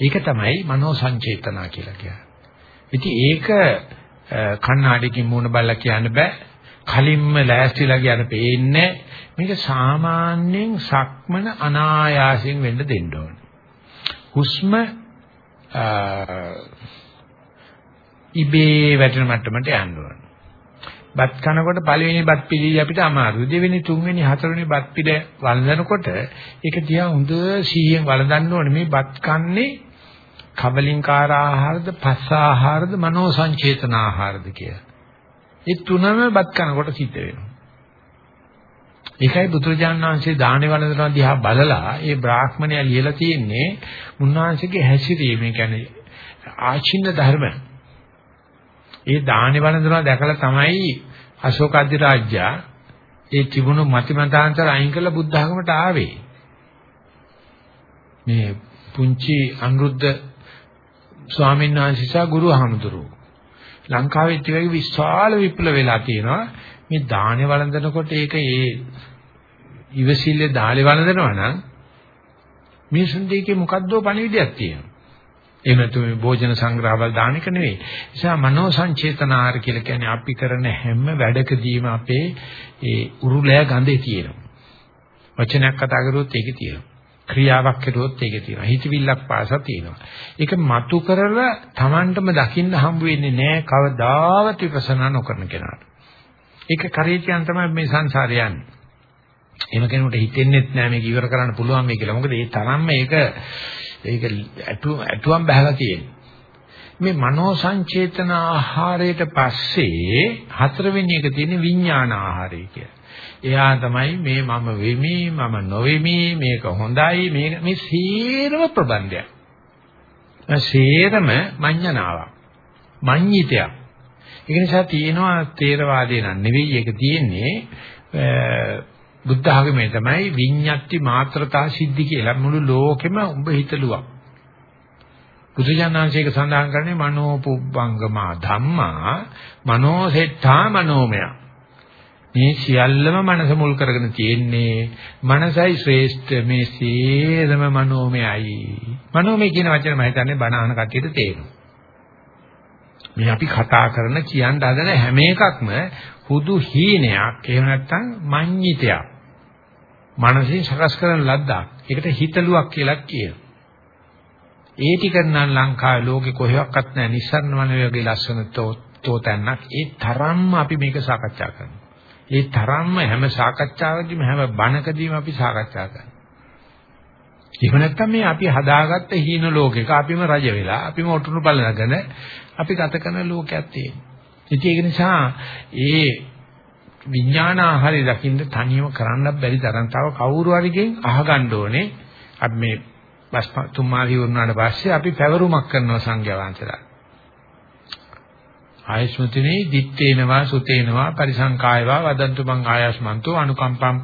ඒක තමයි මනෝ සංචේතනා කියලා කියන්නේ. ඉතින් ඒක කණ්ණාඩියකින් මූණ බලලා කියන්න බෑ. කලින්ම ලෑස්තිලා කියන පේන්නේ මේක සාමාන්‍යයෙන් සක්මන අනායාසයෙන් වෙන්න දෙන්න ඕන. හුස්ම ඉබේ වැටෙන මට්ටමට යන්න ඕන. බත් කනකොට පළවෙනි බත් පිළි අපිට අමාරුයි. දෙවෙනි, තුන්වෙනි, හතරවෙනි බත් පිළ වළඳනකොට ඒක දිහා හොඳ සීයෙන් වළඳන්න ඕනේ. මේ බත් කන්නේ කවලින්කාර ආහාරද, පස්ස ආහාරද, මනෝ සංචේතන ආහාරද කියලා. ඒ තුනම බත් කනකොට සිද්ධ වෙනවා. ඒකයි බුදුරජාණන් වහන්සේ දානේ වළඳනවා දිහා බලලා ඒ බ්‍රාහ්මණයා ලියලා තියෙන්නේ මුන්වහන්සේගේ හැසිරීම කියන්නේ ආචින්න ධර්ම. ඒ දානේ වළඳනවා දැකලා තමයි අශෝක අධිරාජ්‍යයා ඒ තිබුණු මතිමතාන්තර අයින් කරලා බුද්ධ ධර්මයට ආවේ. මේ පුංචි අනුරුද්ධ ස්වාමීන් වහන්සේ සහ ගුරු හමුදුරුවෝ ලංකාවේ ඉතිවගේ විශාල විප්ලව වෙලා තියෙනවා මේ දානේ වළඳනකොට ඒක ඒ ඉවසිල්ලේ දාලේ වළඳනවා නම් මිනිසුන් දෙකේ මොකද්දෝ පණිවිඩයක් තියෙනවා එහෙම නැත්නම් මේ භෝජන සංග්‍රහවල දාන එක නෙවෙයි. ඒ නිසා මනෝ සංචේතනාර කියලා කියන්නේ අපි කරන හැම වැඩකදීම අපේ ඒ උරුලෑ ගඳේ තියෙනවා. වචනයක් කතා කරුවොත් ඒකේ තියෙනවා. ක්‍රියාවක් කරුවොත් ඒකේ තියෙනවා. හිතවිල්ලක් පාසා තියෙනවා. ඒක මතු කරලා Tamanටම දකින්න හම්බ වෙන්නේ නැහැ කවදාවත් විපස්සනා නොකරන කෙනාට. ඒක කරේතියන් තමයි මේ සංසාරය යන්නේ. එහෙම කෙනෙකුට හිතෙන්නෙත් නෑ මේක ඉවර කරන්න පුළුවන් මේ කියලා. මොකද ඒ තරම්ම මේක ඒක ඇතුම් බහලා තියෙන්නේ. මේ මනෝ සංචේතන ආහාරයට පස්සේ හතරවෙනි එක තියෙන්නේ විඥාන ආහාරය කියලා. එයා තමයි මේ මම වෙමි මම නොවෙමි මේක හොඳයි මේක මේ සීරම ප්‍රබන්ධයක්. සීරම මඤ්ඤණාවක්. මඤ්ඤිතයක්. ඒක නිසා තියෙනවා තේරවාදී නම් නෙවෙයි ඒක තියෙන්නේ බුද්ධ ආගමේ තමයි විඤ්ඤාති මාත්‍රතා සිද්ධි කියලා මුළු ලෝකෙම උඹ හිතලුවක්. බුදුජානනාංශයක සඳහන් කරන්නේ මනෝ පුබ්බංගමා ධම්මා මනෝසෙට්ඨා මනෝමය. මේ සියල්ලම මනස මුල් කරගෙන තියෙන්නේ මනසයි ශ්‍රේෂ්ඨ මේ සියලුම මනෝමයයි. මනෝමය කියන වචනේ මම හිතන්නේ බණ අහන කට්ටියට තේරෙනවා. මේ අපි කතා කරන කියන්න හදන හැම එකක්ම හුදු හීනයක් එහෙම නැත්නම් මඤ්ඤිතයක්. මනසින් සකස් කරන ලද්දක්. ඒකට හිතලුවක් කියලා කියනවා. ඒ ටික නම් ලංකාවේ ලෝකේ කොහෙවත් නැහැ නිස්සාරණ වන වගේ ලස්සන තෝතැන්නක්. ඒ තරම්ම අපි මේක සාකච්ඡා කරනවා. ඒ තරම්ම හැම සාකච්ඡාවකදීම හැම බණකදීම අපි සාකච්ඡා කරනවා. එහෙම නැත්නම් මේ අපි හදාගත්ත හීන ලෝකෙක අපිම රජ වෙලා අපිම ඔටුනු බලනගෙන අපි ගත කරන ලෝකයක් තියෙනවා. ඉතින් ඒක නිසා ඒ විඥාන ආහාරය දකින්න තනියම කරන්නත් බැරි තරම් තව කවුරු හරිගෙන් අහගන්න ඕනේ අපි මේ බස් තුම්මාරි වුණාට පස්සේ අපි පැවරුමක් කරනවා සංඝයා වහන්සේලා ආයස්මතිනේ දිත්තේනවා සුතේනවා පරිසංකායවා වදන්තු මං ආයස්මන්තෝ අනුකම්පම්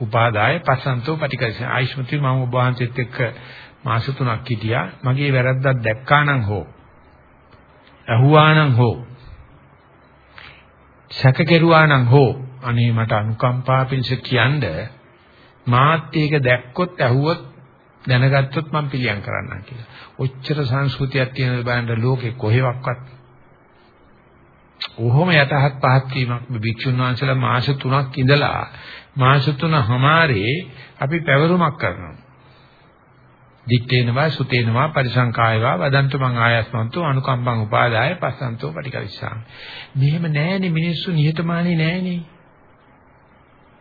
උපාදාය පසන්තෝ පටිකස ආයිෂ්මති මම ඔබ වහන්සේත් එක්ක මාස තුනක් හිටියා මගේ වැරද්දක් දැක්කා නම් හෝ ඇහුවා නම් හෝ සැක කෙරුවා නම් හෝ අනේ මට අනුකම්පා පිණිස කියන්න මාත් ඒක දැක්කොත් ඇහුවොත් දැනගත්තොත් මම පිළියම් කරන්නම් කියලා. ඔච්චර සංස්කෘතියක් තියෙන බෑන්ඩ ලෝකේ කොහෙවත් ඔහොම යටහත් පහත් වීමක් භික්ෂුන් වහන්සේලා මාස 3ක් ඉඳලා මාස 3මාරේ අපි පැවරුමක් කරනවා. දිත්තේනවා සුතේනවා පරිසංකායවා වදන්තු මං ආයස්මන්තෝ අනුකම්පං උපාදාය පස්සන්තෝ පටිකරිස්සාමි. මෙහෙම නෑනේ මිනිස්සු නිහතමානී නෑනේ.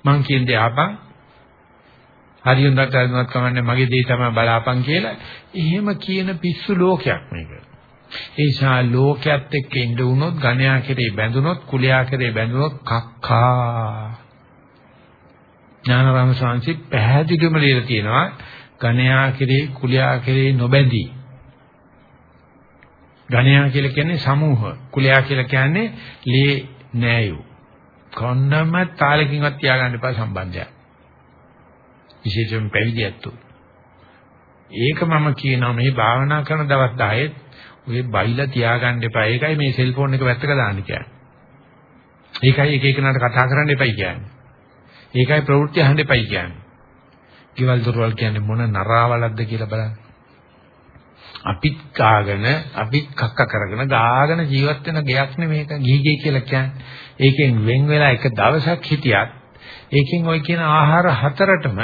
මං කියන්නේ ආපන් හරි හොඳට හරිනවත් කමන්නේ මගේ දේ තමයි බලාපන් කියලා. එහෙම කියන පිස්සු ලෝකයක් මේක. ඒ නිසා ලෝකයක් එක්ක ඉඳ වුණොත් ගණයා කෙරේ බැඳුනොත් කුලයා කෙරේ බැඳුනොත් කක්කා. ඥානරාම ස්වාමීන් පැහැදිලිවම ලියලා තියෙනවා ගණයා කෙරේ කුලයා කෙරේ නොබැඳී. ගණයා කියලා කියන්නේ සමූහ. කුලයා කියලා කියන්නේ ලේ නෑයු. කොන්නම තාලකින්වත් තියාගන්න එපා සම්බන්ධයක්. විශේෂයෙන් පැවිදියත්තු. ඒක මම කියනවා මේ භාවනා කරන දවස් 10 ඔය බයිලා තියාගන්න එපා. ඒකයි මේ සෙල්ෆෝන් එක වැත්තක දාන්න කියන්නේ. ඒකයි එක එකනට කතා කරන්න එපයි කියන්නේ. ඒකයි ප්‍රවෘත්ති අහන්න එපයි කියන්නේ. කිවල් දොරවල් කියන්නේ මොන නරාවලක්ද කියලා බලන්න. අපිත් කාගෙන අපිත් කක්ක කරගෙන ගාගෙන ජීවත් වෙන ගයක් නෙමේක ගීගේ කියලා කියන්නේ. ඒකෙන් වෙන් වෙලා එක දවසක් හිටියත් ඒකෙන් ওই කියන ආහාර හතරටම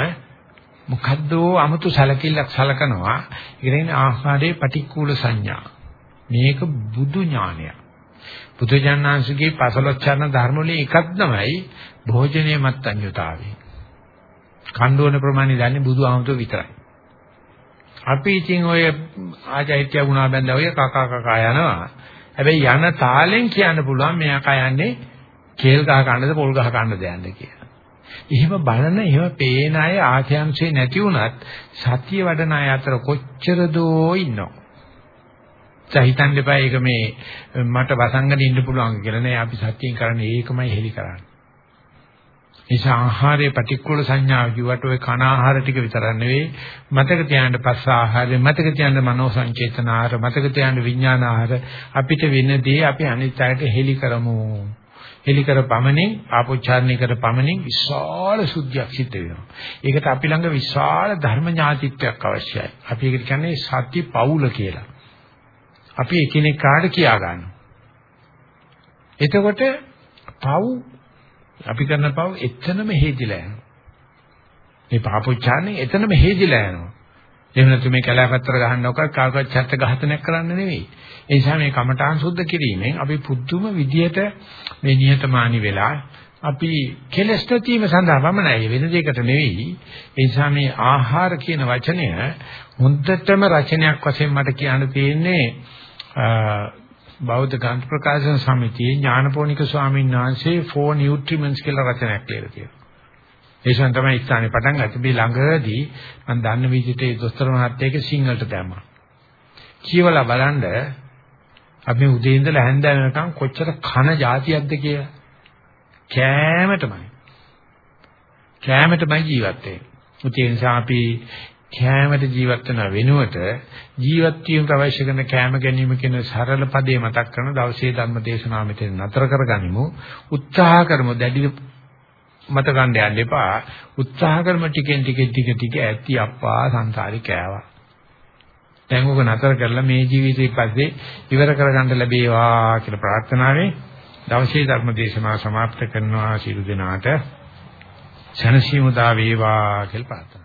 මොකද්දෝ 아무තු සැලකිල්ලක් සලකනවා. ඒ කියන්නේ ආහාරයේ පටික්කුල සංඥා. මේක බුදු ඥානයක්. බුදුජානනාංශගේ පසලොච්චරණ ධර්ම වලින් එකක් තමයි භෝජනයේ මත්ඤ්‍යතාවය. කණ්ඩෝන ප්‍රමාණය දන්නේ බුදු ආමතුරු විතරයි. අපි ඉතින් ඔය ආචෛත්‍ය ගුණා බැඳලා ඔය කකා කකා යනවා. හැබැයි යන තාලෙන් කියන්න පුළුවන් මෙයා කයන්නේ කේල් ගහ කන්නද පොල් ගහ කන්නද යන්නේ කියලා. එහෙම බලන එහෙම පේන අය ආඛ්‍යාංශේ නැති වුණත් සතිය වඩන අය අතර කොච්චර දෝ ඉන්නවා. හිතන්න එපා. ඒක මේ මට වසංගන ඉන්න පුළුවන් කියලා නෑ. අපි සත්‍යයෙන් කරන්නේ ඒකමයි හෙලි කරන්නේ. නිසා ආහාරයේ ප්‍රතිකූල සංඥාව කිව්වට ඔය කන ආහාර ටික විතරක් නෙවෙයි. මතක තියාගන්න පස්ස ආහාරය මතක තියාගන්න මනෝ සංචේතන ආහාර මතක තියාගන්න විඥාන ආහාර අපිට වෙනදී අපි අනිත් අයට හෙලි කරමු. හෙලි කර පමණින් ආපෝච්චාරණය කර පමණින් විශාල සුද්ධියක් සිද්ධ වෙනවා. ඒකට අපි ළඟ විශාල ධර්ම ඥාතිත්වයක් අවශ්‍යයි. අපි ඒකට කියන්නේ සත්‍ය පවුල කියලා. අපි එකිනෙක කාට කියා ගන්නවා එතකොට පව් අපි කරන පව එතනම හේදිලා යනවා. මේ පාපොච්චාන්නේ එතනම හේදිලා යනවා. එහෙම නැත්නම් මේ කැලෑපත්තර ගහන්නවක කාකවත් චත්ත ඝාතනයක් කරන්න නෙවෙයි. ඒ නිසා මේ කමඨාන් සුද්ධ කිරීමෙන් අපි පුදුම විදියට මේ නිහතමානී වෙලා අපි කෙලස් නැතිවීම සඳහා වමනයි වෙන දෙයකට නෙවෙයි. ඒ නිසා මේ ආහාර කියන වචනය හොඳටම රචනයක් වශයෙන් මට කියන්න තියෙන්නේ බෞද්ධ ග්‍රන්ථ ප්‍රකාශන සමිතියේ ඥානපෝනික ස්වාමීන් වහන්සේ four nutriments කියලා රචනයක් ලියලා තියෙනවා. ඒසන් තමයි ස්ථානේ පටන් ගත්තේ. මේ ළඟදී මම දන්න විදිහට ඒ දොස්තර මහත්තයෙක් සිංහලට දැම්මා. කියවලා බලන්න අපි උදේ ඉඳලා හැන්ද වෙනකම් කොච්චර කන જાතියක්ද කියලා. කෑමටමයි. කෑමටමයි ජීවත් වෙන්නේ. ඒ නිසා අපි කෑමට ජීවත් වෙන වෙනුවට ජීවත් වීමට අවශ්‍ය කරන කෑම ගැනීම කියන සරල පදේ මතක් කරන දවසේ ධර්ම දේශනාව මෙතන නතර කරගනිමු උත්සාහ කරමු දැඩි මත ගන්න යන්න එපා උත්සාහ කරමු ටිකෙන් ටික ටික ටික ඇති අප්පා සංසාරේ කෑවා දැන් උග නතර කරලා මේ ජීවිතේ පස්සේ ඉවර කරගන්න ලැබේවා කියලා ප්‍රාර්ථනාවෙන් දවසේ ධර්ම දේශනාව સમાપ્ત කරනවා සියලු දෙනාට සනසීමුදා වේවා කියලා ප්‍රාර්ථනා